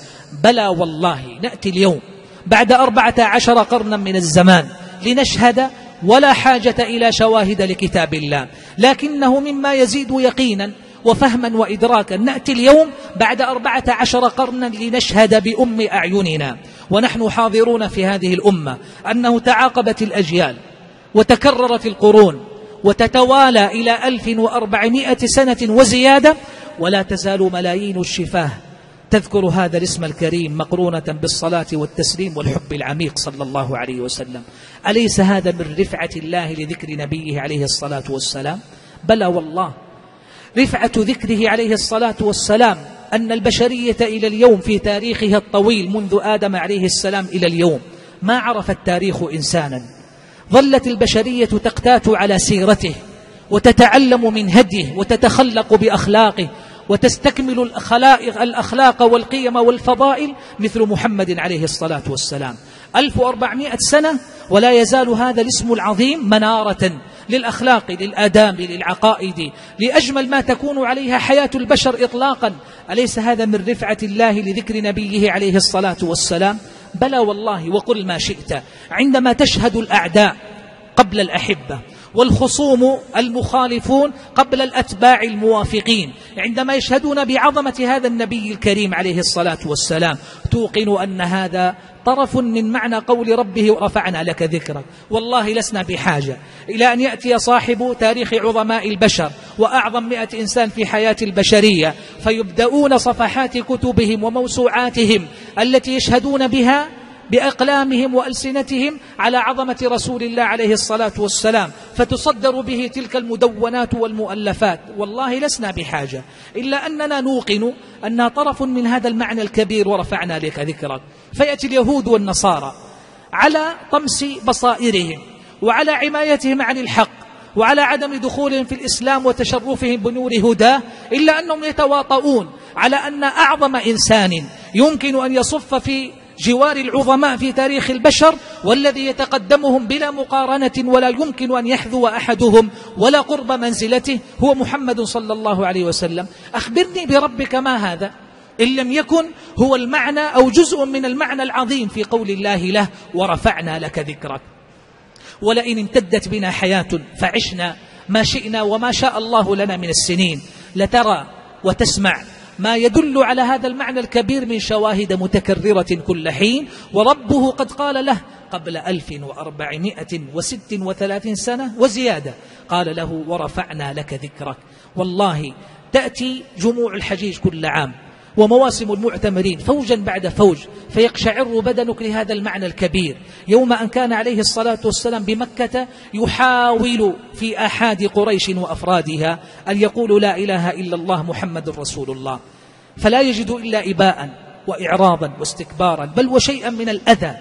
بلى والله نأتي اليوم بعد أربعة عشر قرنا من الزمان لنشهد ولا حاجة إلى شواهد لكتاب الله. لكنه مما يزيد يقينا وفهما وإدراكا. نأتي اليوم بعد أربعة عشر قرنا لنشهد بأم أعيننا. ونحن حاضرون في هذه الأمة أنه تعاقبت الأجيال وتكررت القرون وتتوالى إلى ألف وأربعمائة سنة وزيادة ولا تزال ملايين الشفاه تذكر هذا الاسم الكريم مقرونة بالصلاة والتسليم والحب العميق صلى الله عليه وسلم. أليس هذا من رفعة الله لذكر نبيه عليه الصلاة والسلام؟ بلى والله. رفعة ذكره عليه الصلاة والسلام أن البشرية إلى اليوم في تاريخها الطويل منذ آدم عليه السلام إلى اليوم. ما عرف التاريخ إنسانا؟ ظلت البشرية تقتات على سيرته وتتعلم من هديه وتتخلق بأخلاقه وتستكمل الخلائق الأخلاق والقيم والفضائل مثل محمد عليه الصلاة والسلام. 1400 سنة ولا يزال هذا الاسم العظيم منارة للأخلاق للآداب للعقائد لأجمل ما تكون عليها حياة البشر إطلاقا. أليس هذا من رفعة الله لذكر نبيه عليه الصلاة والسلام؟ بلى والله وقل ما شئت عندما تشهد الأعداء قبل الأحبة. والخصوم المخالفون قبل الأتباع الموافقين. عندما يشهدون بعظمة هذا النبي الكريم عليه الصلاة والسلام توقن أن هذا طرف من معنى قول ربه ورفعنا لك ذكرك. والله لسنا بحاجة إلى أن يأتي صاحب تاريخ عظماء البشر وأعظم مئة إنسان في حياة البشرية فيبدأون صفحات كتبهم وموسوعاتهم التي يشهدون بها بأقلامهم وألسنتهم على عظمة رسول الله عليه الصلاة والسلام فتصدر به تلك المدونات والمؤلفات. والله لسنا بحاجة. إلا أننا نوقن أنها طرف من هذا المعنى الكبير ورفعنا لك ذكرك. فيأتي اليهود والنصارى على طمس بصائرهم وعلى عمايتهم عن الحق وعلى عدم دخولهم في الإسلام وتشرفهم بنور هداه إلا أنهم يتواطؤون على أن أعظم إنسان يمكن أن يصف في جوار العظماء في تاريخ البشر والذي يتقدمهم بلا مقارنة ولا يمكن أن يحذو أحدهم ولا قرب منزلته هو محمد صلى الله عليه وسلم. أخبرني بربك ما هذا؟ إن لم يكن هو المعنى أو جزء من المعنى العظيم في قول الله له ورفعنا لك ذكرك ولئن امتدت بنا حياة فعشنا ما شئنا وما شاء الله لنا من السنين. لترى وتسمع ما يدل على هذا المعنى الكبير من شواهد متكررة كل حين وربه قد قال له قبل ألف وأربعمائة وست وثلاثين سنة وزيادة قال له ورفعنا لك ذكرك. والله تأتي جموع الحجيج كل عام. ومواسم المعتمرين فوجا بعد فوج فيقشعر بدنك لهذا المعنى الكبير. يوم أن كان عليه الصلاة والسلام بمكة يحاول في أحاد قريش وأفرادها أن يقولوا لا إله إلا الله محمد رسول الله. فلا يجد إلا إباء وإعراضا واستكبارا بل وشيئا من الأذى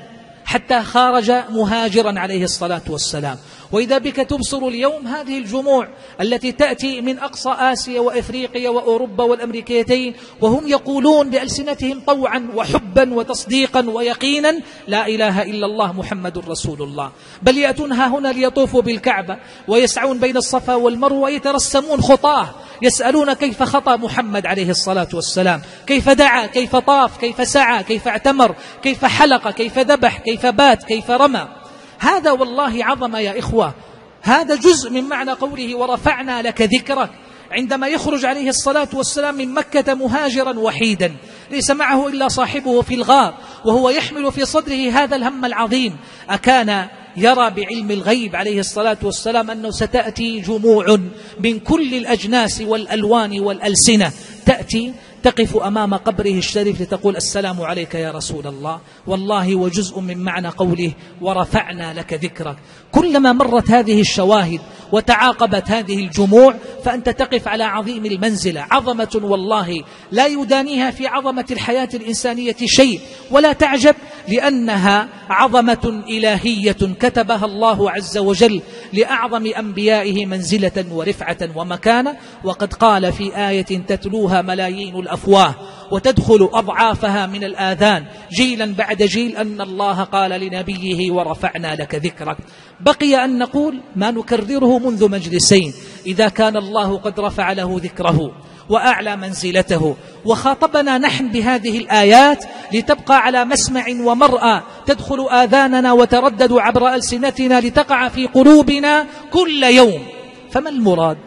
حتى خارج مهاجرا عليه الصلاة والسلام. وإذا بك تبصر اليوم هذه الجموع التي تأتي من أقصى آسيا وإفريقيا وأوروبا والأمريكيتين وهم يقولون بألسنتهم طوعا وحبا وتصديقا ويقينا لا إله إلا الله محمد رسول الله. بل يأتون ها هنا ليطوفوا بالكعبة ويسعون بين الصفا والمروة ويترسمون خطاه يسألون كيف خطى محمد عليه الصلاة والسلام. كيف دعا؟ كيف طاف؟ كيف سعى؟ كيف اعتمر؟ كيف حلق؟ كيف ذبح؟ كيف بات؟ كيف رمى؟ هذا والله عظم يا إخوة. هذا جزء من معنى قوله ورفعنا لك ذكرك. عندما يخرج عليه الصلاة والسلام من مكة مهاجرا وحيدا. ليس معه إلا صاحبه في الغار وهو يحمل في صدره هذا الهم العظيم. أكان يرى بعلم الغيب عليه الصلاة والسلام أنه ستأتي جموع من كل الأجناس والألوان والألسنة. تأتي تقف أمام قبره الشريف لتقول السلام عليك يا رسول الله. والله وجزء من معنى قوله ورفعنا لك ذكرك. كلما مرت هذه الشواهد وتعاقبت هذه الجموع فأنت تقف على عظيم المنزلة. عظمة والله لا يدانيها في عظمة الحياة الإنسانية شيء ولا تعجب لأنها عظمة إلهية كتبها الله عز وجل لأعظم أنبيائه منزلة ورفعة ومكانة. وقد قال في آية تتلوها ملايين الأفواه وتدخل أضعافها من الآذان. جيلا بعد جيل أن الله قال لنبيه ورفعنا لك ذكرك. بقي أن نقول ما نكرره منذ مجلسين. إذا كان الله قد رفع له ذكره وأعلى منزلته وخاطبنا نحن بهذه الآيات لتبقى على مسمع ومرأى تدخل آذاننا وتردد عبر ألسنتنا لتقع في قلوبنا كل يوم. فما المراد؟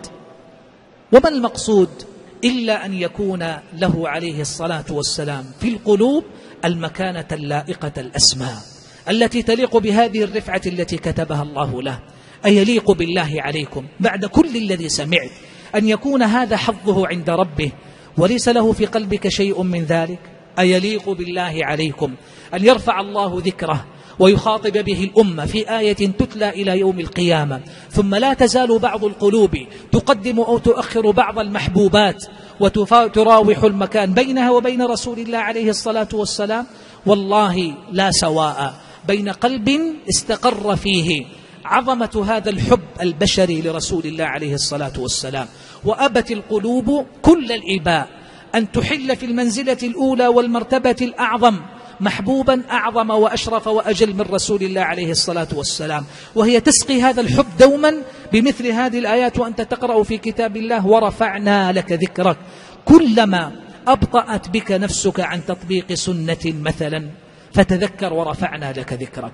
وما المقصود؟ إلا أن يكون له عليه الصلاة والسلام في القلوب المكانة اللائقة الأسماء التي تليق بهذه الرفعة التي كتبها الله له. أيليق بالله عليكم بعد كل الذي سمعت أن يكون هذا حظه عند ربه وليس له في قلبك شيء من ذلك؟ أيليق بالله عليكم أن يرفع الله ذكره ويخاطب به الأمة في آية تتلى إلى يوم القيامة. ثم لا تزال بعض القلوب تقدم أو تؤخر بعض المحبوبات وتراوح المكان بينها وبين رسول الله عليه الصلاة والسلام. والله لا سواء بين قلب استقر فيه عظمة هذا الحب البشري لرسول الله عليه الصلاة والسلام. وأبت القلوب كل الإباء. أن تحل في المنزلة الأولى والمرتبة الأعظم محبوبا أعظم وأشرف وأجل من رسول الله عليه الصلاة والسلام. وهي تسقي هذا الحب دوما بمثل هذه الآيات وأنت تقرأ في كتاب الله ورفعنا لك ذكرك كلما أبطأت بك نفسك عن تطبيق سنة مثلا فتذكر ورفعنا لك ذكرك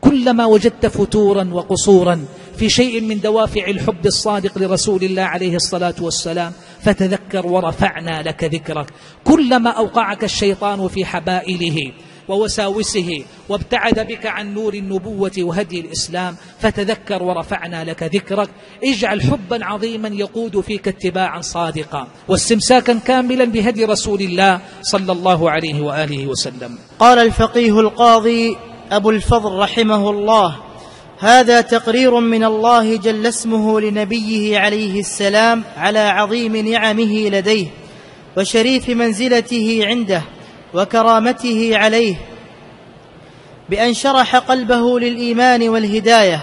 كلما وجدت فتورا وقصورا في شيء من دوافع الحب الصادق لرسول الله عليه الصلاة والسلام فتذكر ورفعنا لك ذكرك. كلما أوقعك الشيطان في حبائله ووساوسه وابتعد بك عن نور النبوة وهدي الإسلام فتذكر ورفعنا لك ذكرك. اجعل حبا عظيما يقود فيك اتباعا صادقا. واستمساكا كاملا بهدي رسول الله صلى الله عليه وآله وسلم.
قال الفقيه القاضي أبو الفضل رحمه الله هذا تقرير من الله جل اسمه لنبيه عليه السلام على عظيم نعمه لديه وشريف منزلته عنده وكرامته عليه بأن شرح قلبه للإيمان والهداية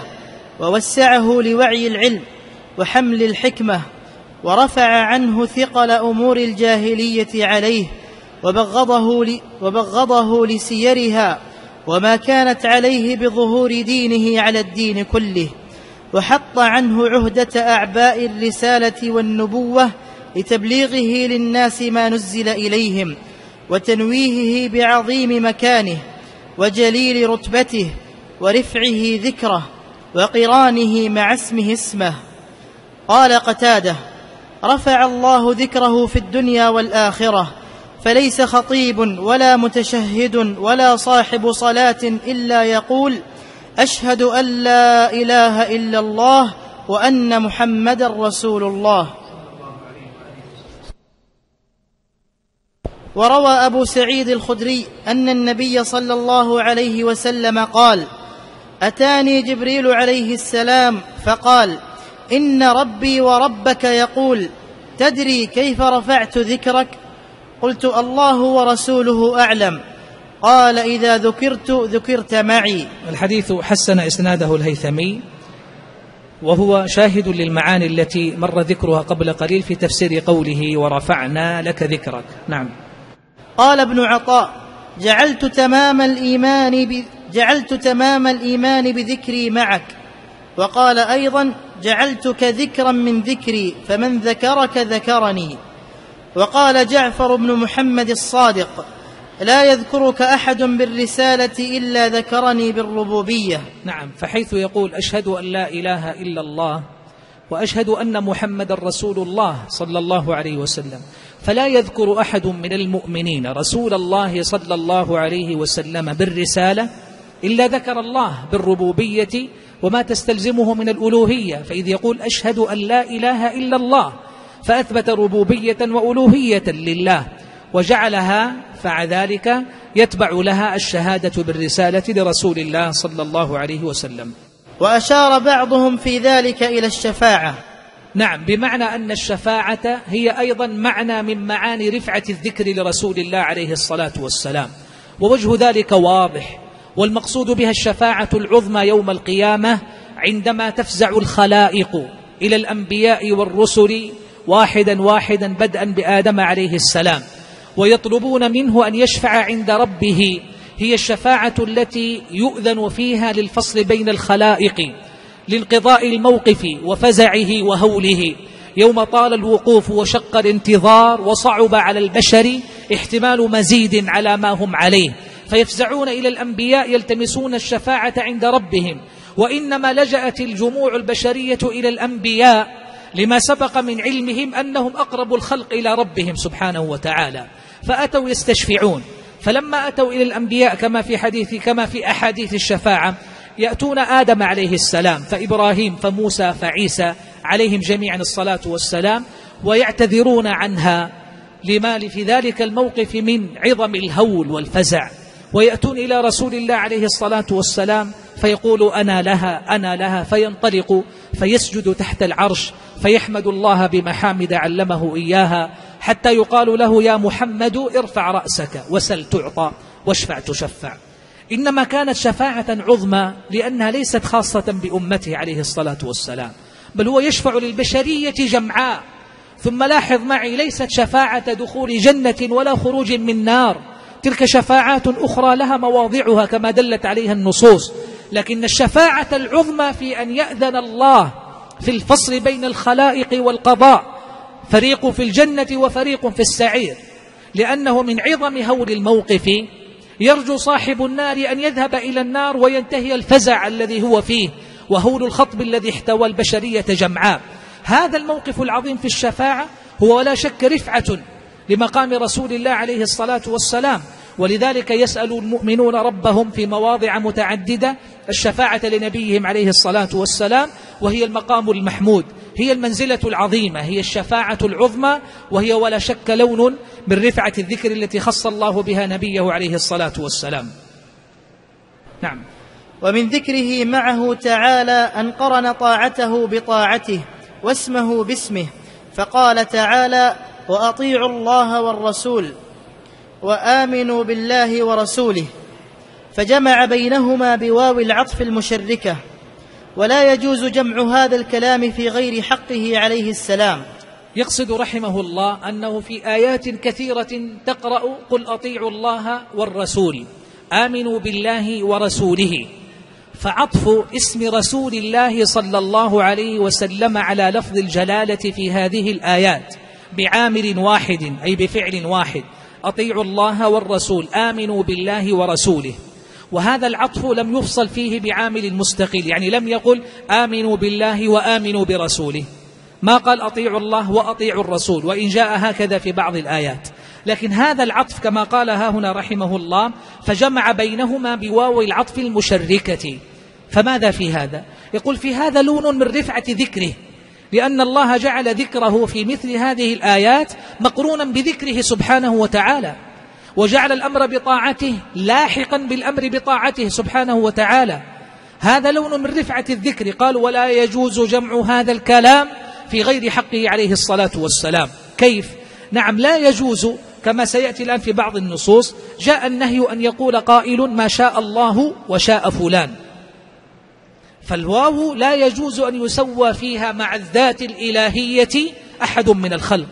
ووسعه لوعي العلم وحمل الحكمة ورفع عنه ثقل أمور الجاهلية عليه وبغضه, وبغضه لسيرها وما كانت عليه بظهور دينه على الدين كله وحط عنه عهدة أعباء الرسالة والنبوة لتبليغه للناس ما نزل إليهم وتنويهه بعظيم مكانه وجليل رتبته ورفعه ذكره وقرانه مع اسمه اسمه. قال قتادة رفع الله ذكره في الدنيا والآخرة فليس خطيب ولا متشهد ولا صاحب صلاة إلا يقول أشهد أن لا إله إلا الله وأن محمدا رسول الله. وروى أبو سعيد الخدري أن النبي صلى الله عليه وسلم قال أتاني جبريل عليه السلام فقال إن ربي وربك يقول تدري كيف رفعت ذكرك؟ قلت الله ورسوله أعلم. قال إذا ذكرت ذكرت معي.
الحديث حسن إسناده الهيثمي وهو شاهد للمعاني التي مر ذكرها قبل قليل في تفسير قوله ورفعنا لك ذكرك نعم.
قال ابن عطاء جعلت تمام الإيمان ب... جعلت تمام الإيمان بذكري معك. وقال أيضا جعلتك ذكرا من ذكري فمن ذكرك ذكرني. وقال جعفر بن محمد الصادق لا يذكرك أحد بالرسالة إلا ذكرني بالربوبية.
نعم فحيث يقول أشهد أن لا إله إلا الله وأشهد أن محمد رسول الله صلى الله عليه وسلم. فلا يذكر أحد من المؤمنين رسول الله صلى الله عليه وسلم بالرسالة إلا ذكر الله بالربوبية وما تستلزمه من الألوهية. فإذ يقول أشهد أن لا إله إلا الله فأثبت ربوبية وألوهية لله وجعلها فذلك يتبع لها الشهادة بالرسالة لرسول الله صلى الله عليه وسلم.
وأشار بعضهم في ذلك إلى الشفاعة.
نعم بمعنى أن الشفاعة هي أيضا معنى من معاني رفعة الذكر لرسول الله عليه الصلاة والسلام. ووجه ذلك واضح والمقصود بها الشفاعة العظمى يوم القيامة عندما تفزع الخلائق إلى الأنبياء والرسل واحدا واحدا بدءا بآدم عليه السلام. ويطلبون منه أن يشفع عند ربه. هي الشفاعة التي يؤذن فيها للفصل بين الخلائق لانقضاء الموقف وفزعه وهوله. يوم طال الوقوف وشق الانتظار وصعب على البشر احتمال مزيد على ما هم عليه. فيفزعون إلى الأنبياء يلتمسون الشفاعة عند ربهم. وإنما لجأت الجموع البشرية إلى الأنبياء لما سبق من علمهم أنهم أقرب الخلق إلى ربهم سبحانه وتعالى فأتوا يستشفعون. فلما أتوا إلى الأنبياء كما في حديث كما في أحاديث الشفاعة يأتون آدم عليه السلام فإبراهيم فموسى فعيسى عليهم جميعا الصلاة والسلام ويعتذرون عنها لما في ذلك الموقف من عظم الهول والفزع. ويأتون إلى رسول الله عليه الصلاة والسلام فيقول أنا لها أنا لها فينطلق فيسجد تحت العرش فيحمد الله بمحامد علمه إياها حتى يقال له يا محمد ارفع رأسك وسل تعطى واشفع تشفع. إنما كانت شفاعة عظمى لأنها ليست خاصة بأمته عليه الصلاة والسلام بل هو يشفع للبشرية جمعاء. ثم لاحظ معي ليست شفاعة دخول جنة ولا خروج من نار تلك شفاعات أخرى لها مواضعها كما دلت عليها النصوص. لكن الشفاعة العظمى في أن يأذن الله في الفصل بين الخلائق والقضاء فريق في الجنة وفريق في السعير لأنه من عظم هول الموقف يرجو صاحب النار أن يذهب إلى النار وينتهي الفزع الذي هو فيه وهول الخطب الذي احتوى البشرية جمعاء. هذا الموقف العظيم في الشفاعة هو ولا شك رفعة لمقام رسول الله عليه الصلاة والسلام ولذلك يسأل المؤمنون ربهم في مواضع متعددة الشفاعة لنبيهم عليه الصلاة والسلام وهي المقام المحمود هي المنزلة العظيمة هي الشفاعة العظمى وهي ولا شك لون من رفعة الذكر التي خص الله بها نبيه عليه الصلاة والسلام. نعم.
ومن ذكره معه تعالى أن قرن طاعته بطاعته واسمه باسمه فقال تعالى وأطيعوا الله والرسول وآمنوا بالله ورسوله فجمع بينهما بواو العطف المشركة ولا يجوز جمع هذا الكلام في غير حقه عليه السلام.
يقصد رحمه الله أنه في آيات كثيرة تقرأ قل أطيعوا الله والرسول آمنوا بالله ورسوله فعطف اسم رسول الله صلى الله عليه وسلم على لفظ الجلالة في هذه الآيات بعامل واحد أي بفعل واحد. أطيعوا الله والرسول آمنوا بالله ورسوله. وهذا العطف لم يفصل فيه بعامل مستقل يعني لم يقل آمنوا بالله وآمنوا برسوله. ما قال أطيعوا الله وأطيعوا الرسول وإن جاء هكذا في بعض الآيات. لكن هذا العطف كما قال ها هنا رحمه الله فجمع بينهما بواو العطف المشركة. فماذا في هذا؟ يقول في هذا لون من رفعة ذكره. لأن الله جعل ذكره في مثل هذه الآيات مقرونا بذكره سبحانه وتعالى. وجعل الأمر بطاعته لاحقا بالأمر بطاعته سبحانه وتعالى. هذا لون من رفعة الذكر. قال ولا يجوز جمع هذا الكلام في غير حقه عليه الصلاة والسلام. كيف؟ نعم لا يجوز كما سيأتي الآن في بعض النصوص. جاء النهي أن يقول قائل ما شاء الله وشاء فلان. فالواو لا يجوز أن يسوى فيها مع الذات الإلهية أحد من الخلق.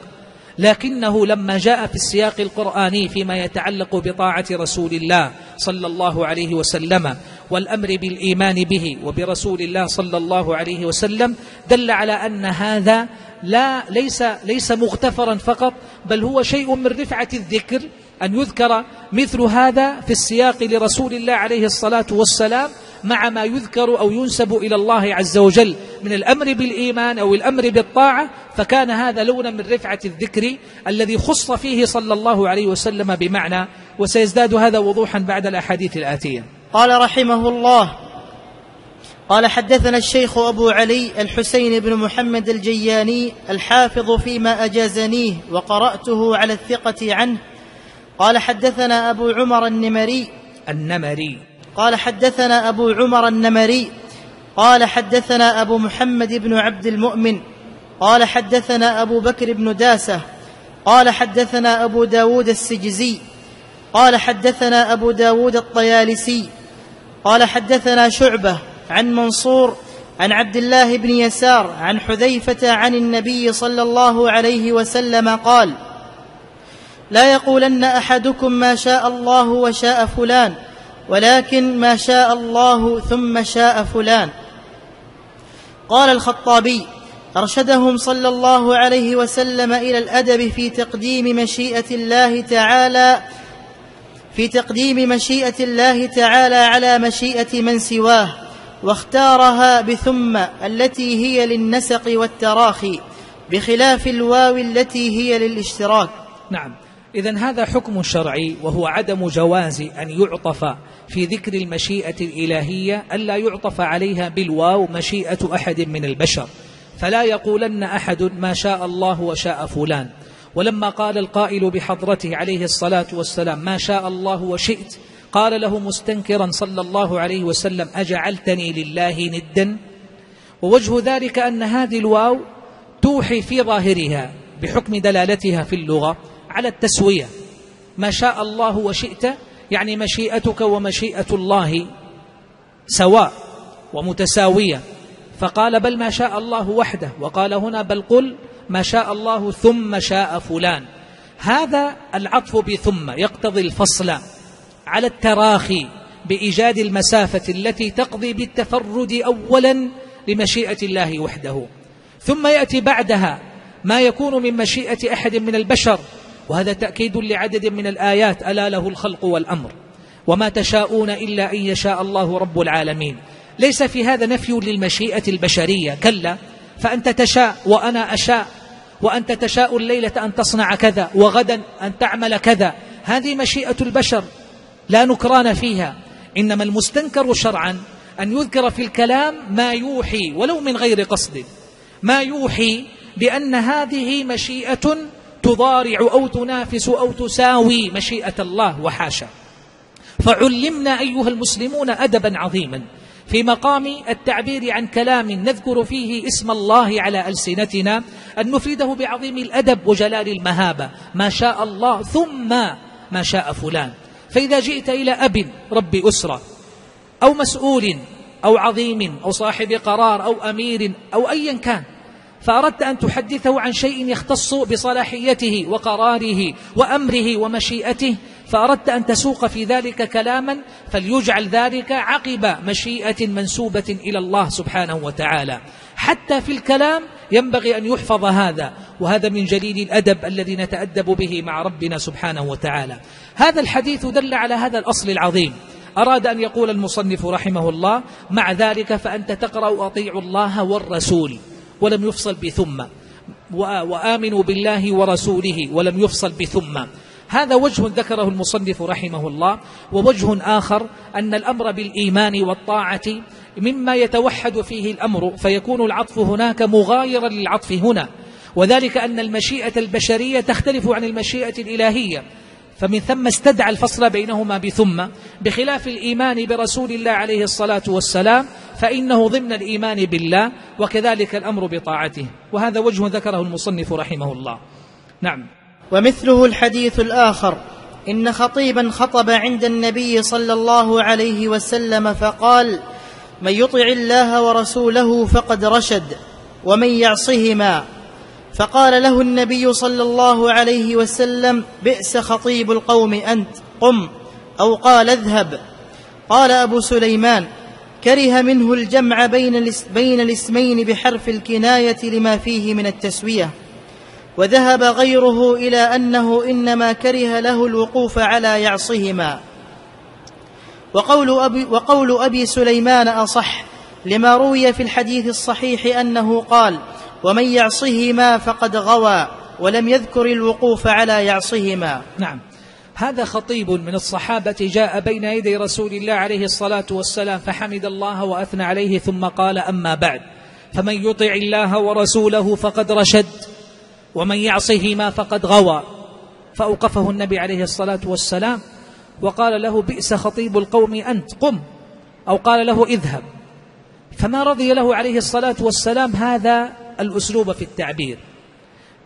لكنه لما جاء في السياق القرآني فيما يتعلق بطاعة رسول الله صلى الله عليه وسلم والأمر بالإيمان به وبرسول الله صلى الله عليه وسلم دل على أن هذا لا ليس ليس مغتفرا فقط بل هو شيء من رفعة الذكر أن يذكر مثل هذا في السياق لرسول الله عليه الصلاة والسلام مع ما يذكر أو ينسب إلى الله عز وجل من الأمر بالإيمان أو الأمر بالطاعة فكان هذا لونا من رفعة الذكر الذي خص فيه صلى الله عليه وسلم بمعنى وسيزداد هذا وضوحا بعد الأحاديث الآتية.
قال رحمه الله قال حدثنا الشيخ أبو علي الحسين بن محمد الجياني الحافظ فيما أجازنيه وقرأته على الثقة عنه قال حدثنا أبو عمر النمري.
النمري.
قال حدثنا أبو عمر النمري. قال حدثنا أبو محمد بن عبد المؤمن. قال حدثنا أبو بكر بن داسة. قال حدثنا أبو داود السجزي. قال حدثنا أبو داود الطيالسي. قال حدثنا شعبة عن منصور عن عبد الله بن يسار عن حذيفة عن النبي صلى الله عليه وسلم قال لا يقولن أحدكم ما شاء الله وشاء فلان ولكن ما شاء الله ثم شاء فلان. قال الخطابي أرشدهم صلى الله عليه وسلم إلى الأدب في تقديم مشيئة الله تعالى في تقديم مشيئة الله تعالى على مشيئة من سواه واختارها بثم التي هي للنسق والتراخي بخلاف الواو التي هي للاشتراك.
نعم. إذا هذا حكم شرعي وهو عدم جواز أن يعطف في ذكر المشيئة الإلهية ألا يعطف عليها بالواو مشيئة أحد من البشر. فلا يقولن أحد ما شاء الله وشاء فلان. ولما قال القائل بحضرته عليه الصلاة والسلام ما شاء الله وشئت قال له مستنكرا صلى الله عليه وسلم أجعلتني لله ندا؟ ووجه ذلك أن هذه الواو توحي في ظاهرها بحكم دلالتها في اللغة. على التسوية. ما شاء الله وشئت يعني مشيئتك ومشيئة الله سواء ومتساوية. فقال بل ما شاء الله وحده. وقال هنا بل قل ما شاء الله ثم شاء فلان. هذا العطف بثم يقتضي الفصل على التراخي بإيجاد المسافة التي تقضي بالتفرد أولا لمشيئة الله وحده. ثم يأتي بعدها ما يكون من مشيئة أحد من البشر وهذا تأكيد لعدد من الآيات ألا له الخلق والأمر وما تشاءون إلا أن يشاء الله رب العالمين. ليس في هذا نفي للمشيئة البشرية كلا فأنت تشاء وأنا أشاء وأنت تشاء الليلة أن تصنع كذا وغدا أن تعمل كذا. هذه مشيئة البشر لا نكران فيها. إنما المستنكر شرعا أن يذكر في الكلام ما يوحي ولو من غير قصد ما يوحي بأن هذه مشيئة تضارع أو تنافس أو تساوي مشيئة الله وحاشا. فعلمنا أيها المسلمون أدبا عظيما. في مقام التعبير عن كلام نذكر فيه اسم الله على ألسنتنا أن نفيده بعظيم الأدب وجلال المهابة. ما شاء الله ثم ما شاء فلان. فإذا جئت إلى أب رب أسرة أو مسؤول أو عظيم أو صاحب قرار أو أمير أو أيا كان فأردت أن تحدثه عن شيء يختص بصلاحيته وقراره وأمره ومشيئته فأردت أن تسوق في ذلك كلاما فليجعل ذلك عقب مشيئة منسوبة إلى الله سبحانه وتعالى. حتى في الكلام ينبغي أن يحفظ هذا وهذا من جليل الأدب الذي نتأدب به مع ربنا سبحانه وتعالى. هذا الحديث دل على هذا الأصل العظيم. أراد أن يقول المصنف رحمه الله مع ذلك فأنت تقرأ أطيعوا الله والرسول. ولم يفصل بثم. وآمنوا بالله ورسوله ولم يفصل بثم. هذا وجه ذكره المصنف رحمه الله. ووجه آخر أن الأمر بالإيمان والطاعة مما يتوحد فيه الأمر فيكون العطف هناك مغايرا للعطف هنا. وذلك أن المشيئة البشرية تختلف عن المشيئة الإلهية. فمن ثم استدعى الفصل بينهما بثم بخلاف الإيمان برسول الله عليه الصلاة والسلام فإنه ضمن الإيمان بالله وكذلك الأمر بطاعته. وهذا وجه ذكره المصنف رحمه الله. نعم.
ومثله الحديث الآخر إن خطيبا خطب عند النبي صلى الله عليه وسلم فقال من يطع الله ورسوله فقد رشد ومن يعصهما فقال له النبي صلى الله عليه وسلم بئس خطيب القوم أنت قم. أو قال اذهب. قال أبو سليمان كره منه الجمع بين بين الاسمين بحرف الكناية لما فيه من التسوية. وذهب غيره إلى أنه إنما كره له الوقوف على يعصهما. وقول أبي, وقول أبي سليمان أصح لما روي في الحديث الصحيح أنه قال ومن يعصهما فقد غوى ولم يذكر الوقوف على يعصهما.
نعم. هذا خطيب من الصحابة جاء بين يدي رسول الله عليه الصلاة والسلام فحمد الله وأثنى عليه ثم قال أما بعد. فمن يطع الله ورسوله فقد رشد ومن يعصهما فقد غوى. فأوقفه النبي عليه الصلاة والسلام وقال له بئس خطيب القوم أنت قم. أو قال له اذهب. فما رضي له عليه الصلاة والسلام هذا الأسلوب في التعبير.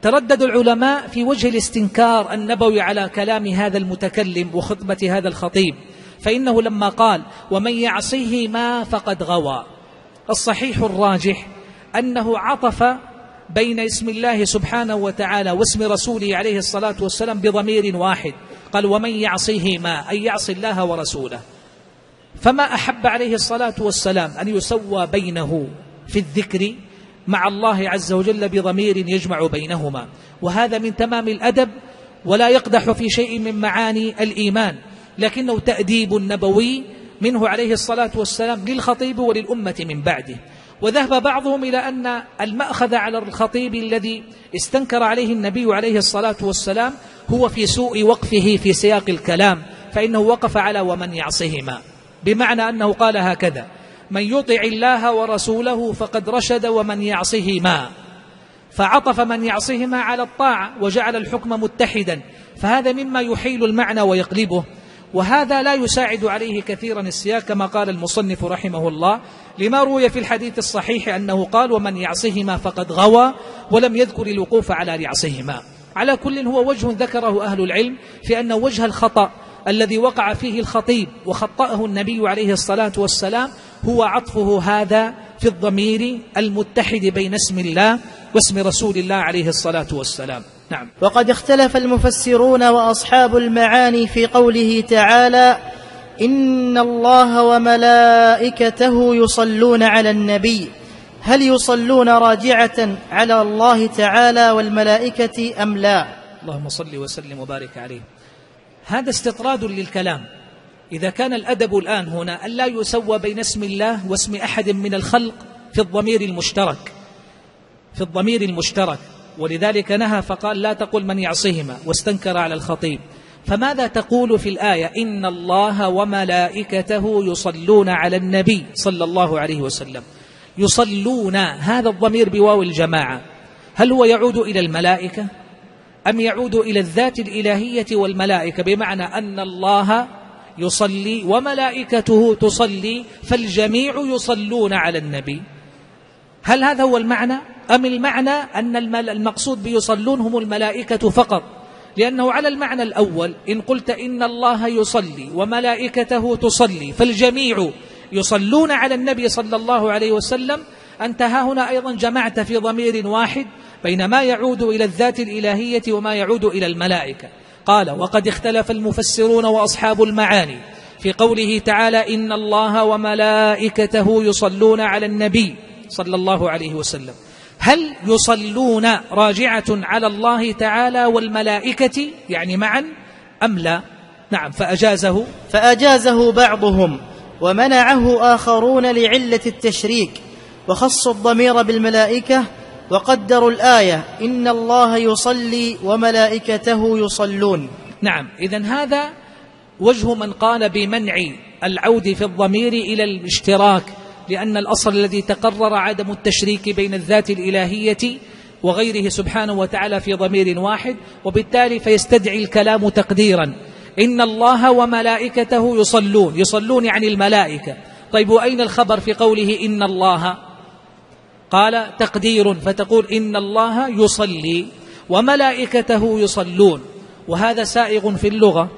تردد العلماء في وجه الاستنكار النبوي على كلام هذا المتكلم وخطبة هذا الخطيب فإنه لما قال ومن يعصيه ما فقد غوى الصحيح الراجح أنه عطف بين اسم الله سبحانه وتعالى واسم رسوله عليه الصلاة والسلام بضمير واحد. قال ومن يعصيه ما؟ أي يعصي الله ورسوله. فما أحب عليه الصلاة والسلام أن يسوى بينه في الذكر مع الله عز وجل بضمير يجمع بينهما. وهذا من تمام الأدب ولا يقدح في شيء من معاني الإيمان. لكنه تأديب نبوي منه عليه الصلاة والسلام للخطيب وللأمة من بعده. وذهب بعضهم إلى أن المأخذ على الخطيب الذي استنكر عليه النبي عليه الصلاة والسلام هو في سوء وقفه في سياق الكلام فإنه وقف على ومن يعصهما. بمعنى أنه قال هكذا من يطع الله ورسوله فقد رشد ومن يعصهما. فعطف من يعصهما على الطاعة وجعل الحكم متحدا. فهذا مما يحيل المعنى ويقلبه. وهذا لا يساعد عليه كثيرا السياق كما قال المصنف رحمه الله. لما روي في الحديث الصحيح أنه قال ومن يعصهما فقد غوى ولم يذكر الوقوف على يعصهما على كل هو وجه ذكره أهل العلم في أن وجه الخطأ الذي وقع فيه الخطيب وخطأه النبي عليه الصلاة والسلام هو عطفه هذا في الضمير المتحد بين اسم الله واسم رسول الله عليه الصلاة والسلام. نعم.
وقد اختلف المفسرون وأصحاب المعاني في قوله تعالى إن الله وملائكته يصلون على النبي. هل يصلون راجعة على الله تعالى والملائكة أم لا؟
اللهم صل وسلم وبارك عليه. هذا استطراد للكلام. إذا كان الأدب الآن هنا أن لا يسوى بين اسم الله واسم أحد من الخلق في الضمير المشترك. في الضمير المشترك. ولذلك نهى فقال لا تقل من يعصيهما واستنكر على الخطيب. فماذا تقول في الآية؟ إن الله وملائكته يصلون على النبي صلى الله عليه وسلم. يصلون. هذا الضمير بواو الجماعة. هل هو يعود إلى الملائكة؟ أم يعود إلى الذات الإلهية والملائكة؟ بمعنى أن الله يصلي وملائكته تصلي فالجميع يصلون على النبي. هل هذا هو المعنى؟ أم المعنى أن المقصود بيصلون هم الملائكة فقط؟ لأنه على المعنى الأول إن قلت إن الله يصلي وملائكته تصلي فالجميع يصلون على النبي صلى الله عليه وسلم أنت هنا أيضا جمعت في ضمير واحد بين ما يعود إلى الذات الإلهية وما يعود إلى الملائكة. قال وقد اختلف المفسرون وأصحاب المعاني في قوله تعالى إن الله وملائكته يصلون على النبي صلى الله عليه وسلم. هل يصلون راجعة على الله تعالى والملائكة؟ يعني معا أم لا؟ نعم فأجازه.
فأجازه بعضهم ومنعه آخرون لعلة التشريك وخصوا الضمير بالملائكة وقدروا الآية إن الله يصلي وملائكته يصلون.
نعم إذا هذا وجه من قال بمنع العود في الضمير إلى الاشتراك لأن الأصل الذي تقرر عدم التشريك بين الذات الإلهية وغيره سبحانه وتعالى في ضمير واحد وبالتالي فيستدعي الكلام تقديرا. إن الله وملائكته يصلون يصلون يعني الملائكة. طيب وأين الخبر في قوله إن الله؟ قال تقدير فتقول إن الله يصلي وملائكته يصلون وهذا سائغ في اللغة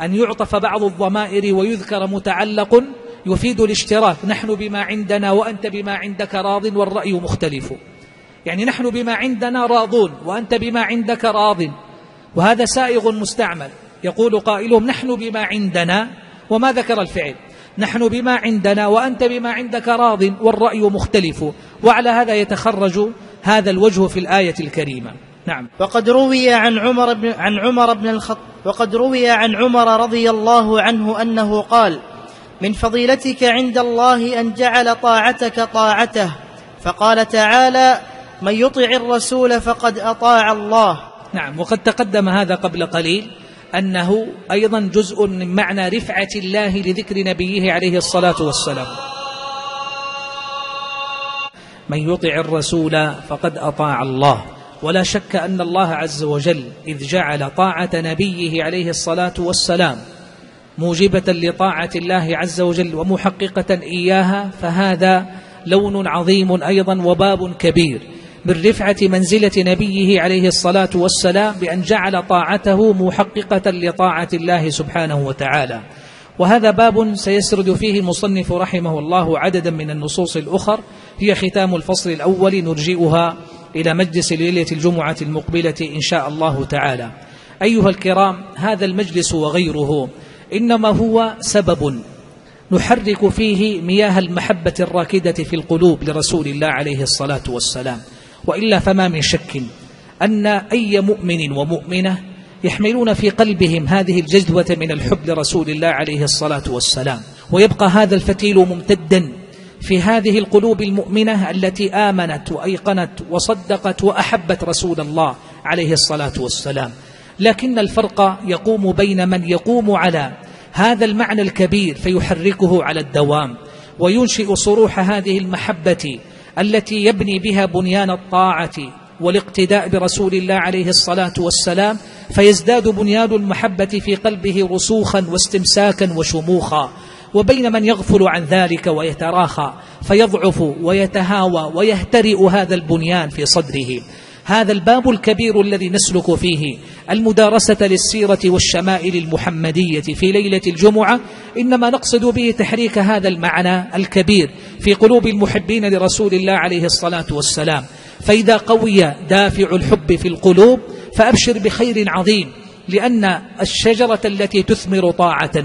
أن يعطف بعض الضمائر ويذكر متعلق يفيد الاشتراك نحن بما عندنا وأنت بما عندك راض والرأي مختلف يعني نحن بما عندنا راضون وأنت بما عندك راض وهذا سائغ مستعمل يقول قائلهم نحن بما عندنا وما ذكر الفعل نحن بما عندنا وأنت بما عندك راض والرأي مختلف. وعلى هذا يتخرج هذا الوجه في الآية الكريمة. نعم.
وقد روي عن عمر بن عن عمر بن الخط وقد روي عن عمر رضي الله عنه أنه قال من فضيلتك عند الله أن جعل طاعتك طاعته. فقال تعالى من يطع الرسول فقد أطاع الله.
نعم. وقد تقدم هذا قبل قليل. أنه أيضا جزء من معنى رفعة الله لذكر نبيه عليه الصلاة والسلام. من يطع الرسول فقد أطاع الله. ولا شك أن الله عز وجل إذ جعل طاعة نبيه عليه الصلاة والسلام موجبة لطاعة الله عز وجل ومحققة إياها فهذا لون عظيم أيضا وباب كبير. من رفعة منزلة نبيه عليه الصلاة والسلام بأن جعل طاعته محققة لطاعة الله سبحانه وتعالى. وهذا باب سيسرد فيه المصنف رحمه الله عددا من النصوص الأخر هي ختام الفصل الأول نرجئها إلى مجلس ليلة الجمعة المقبلة إن شاء الله تعالى. أيها الكرام هذا المجلس وغيره إنما هو سبب نحرك فيه مياه المحبة الراكدة في القلوب لرسول الله عليه الصلاة والسلام. وإلا فما من شك أن أي مؤمن ومؤمنة يحملون في قلبهم هذه الجذوة من الحب لرسول الله عليه الصلاة والسلام. ويبقى هذا الفتيل ممتدا في هذه القلوب المؤمنة التي آمنت وأيقنت وصدقت وأحبت رسول الله عليه الصلاة والسلام. لكن الفرق يقوم بين من يقوم على هذا المعنى الكبير فيحركه على الدوام. وينشئ صروح هذه المحبة التي يبني بها بنيان الطاعة والاقتداء برسول الله عليه الصلاة والسلام فيزداد بنيان المحبة في قلبه رسوخا واستمساكا وشموخا. وبين من يغفل عن ذلك ويتراخى فيضعف ويتهاوى ويهترئ هذا البنيان في صدره. هذا الباب الكبير الذي نسلك فيه المدارسة للسيرة والشمائل المحمدية في ليلة الجمعة. إنما نقصد به تحريك هذا المعنى الكبير في قلوب المحبين لرسول الله عليه الصلاة والسلام. فإذا قوي دافع الحب في القلوب فأبشر بخير عظيم لأن الشجرة التي تثمر طاعة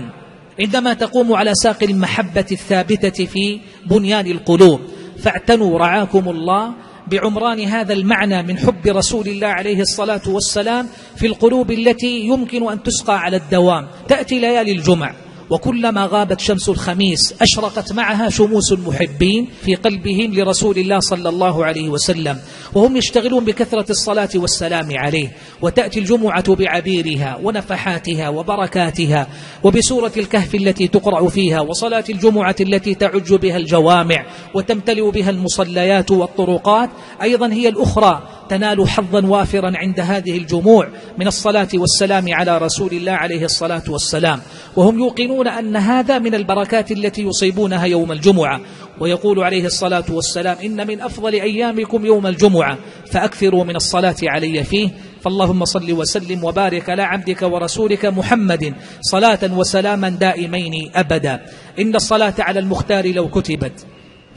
عندما تقوم على ساق المحبة الثابتة في بنيان القلوب. فاعتنوا رعاكم الله بعمران هذا المعنى من حب رسول الله عليه الصلاة والسلام في القلوب التي يمكن أن تسقى على الدوام. تأتي ليالي الجمع وكلما غابت شمس الخميس أشرقت معها شموس المحبين في قلبهم لرسول الله صلى الله عليه وسلم وهم يشتغلون بكثرة الصلاة والسلام عليه وتأتي الجمعة بعبيرها ونفحاتها وبركاتها وبسورة الكهف التي تقرأ فيها وصلاة الجمعة التي تعج بها الجوامع وتمتلئ بها المصليات والطرقات أيضا هي الأخرى تنال حظا وافرا عند هذه الجموع من الصلاة والسلام على رسول الله عليه الصلاة والسلام وهم يوقنون أن هذا من البركات التي يصيبونها يوم الجمعة. ويقول عليه الصلاة والسلام إن من أفضل أيامكم يوم الجمعة فأكثروا من الصلاة علي فيه. فاللهم صل وسلم وبارك على عبدك ورسولك محمد صلاة وسلاما دائمين أبدا. إن الصلاة على المختار لو كتبت.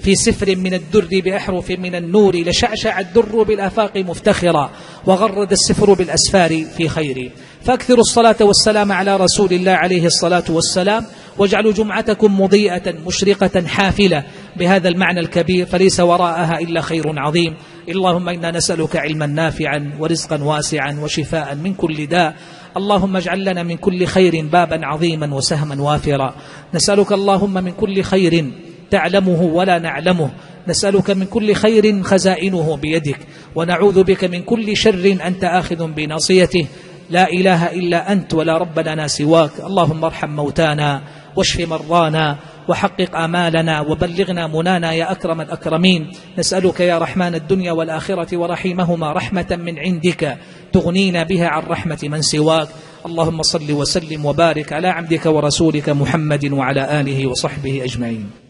في سفر من الدر بأحرف من النور لشعشع الدر بالآفاق مفتخرا وغرد السفر بالأسفار في خير. فاكثروا الصلاة والسلام على رسول الله عليه الصلاة والسلام واجعلوا جمعتكم مضيئة مشرقة حافلة. بهذا المعنى الكبير فليس وراءها إلا خير عظيم. اللهم إنا نسألك علما نافعا ورزقا واسعا وشفاء من كل داء. اللهم اجعل لنا من كل خير بابا عظيما وسهما وافرا. نسألك اللهم من كل خير تعلمه ولا نعلمه. نسألك من كل خير خزائنه بيدك ونعوذ بك من كل شر أنت آخذ بناصيته. لا إله إلا أنت ولا رب لنا سواك. اللهم ارحم موتانا واشف مرضانا وحقق آمالنا وبلغنا منانا يا أكرم الأكرمين. نسألك يا رحمن الدنيا والآخرة ورحيمهما رحمة من عندك تغنينا بها عن رحمة من سواك. اللهم صل وسلم وبارك على عبدك ورسولك محمد وعلى آله وصحبه أجمعين.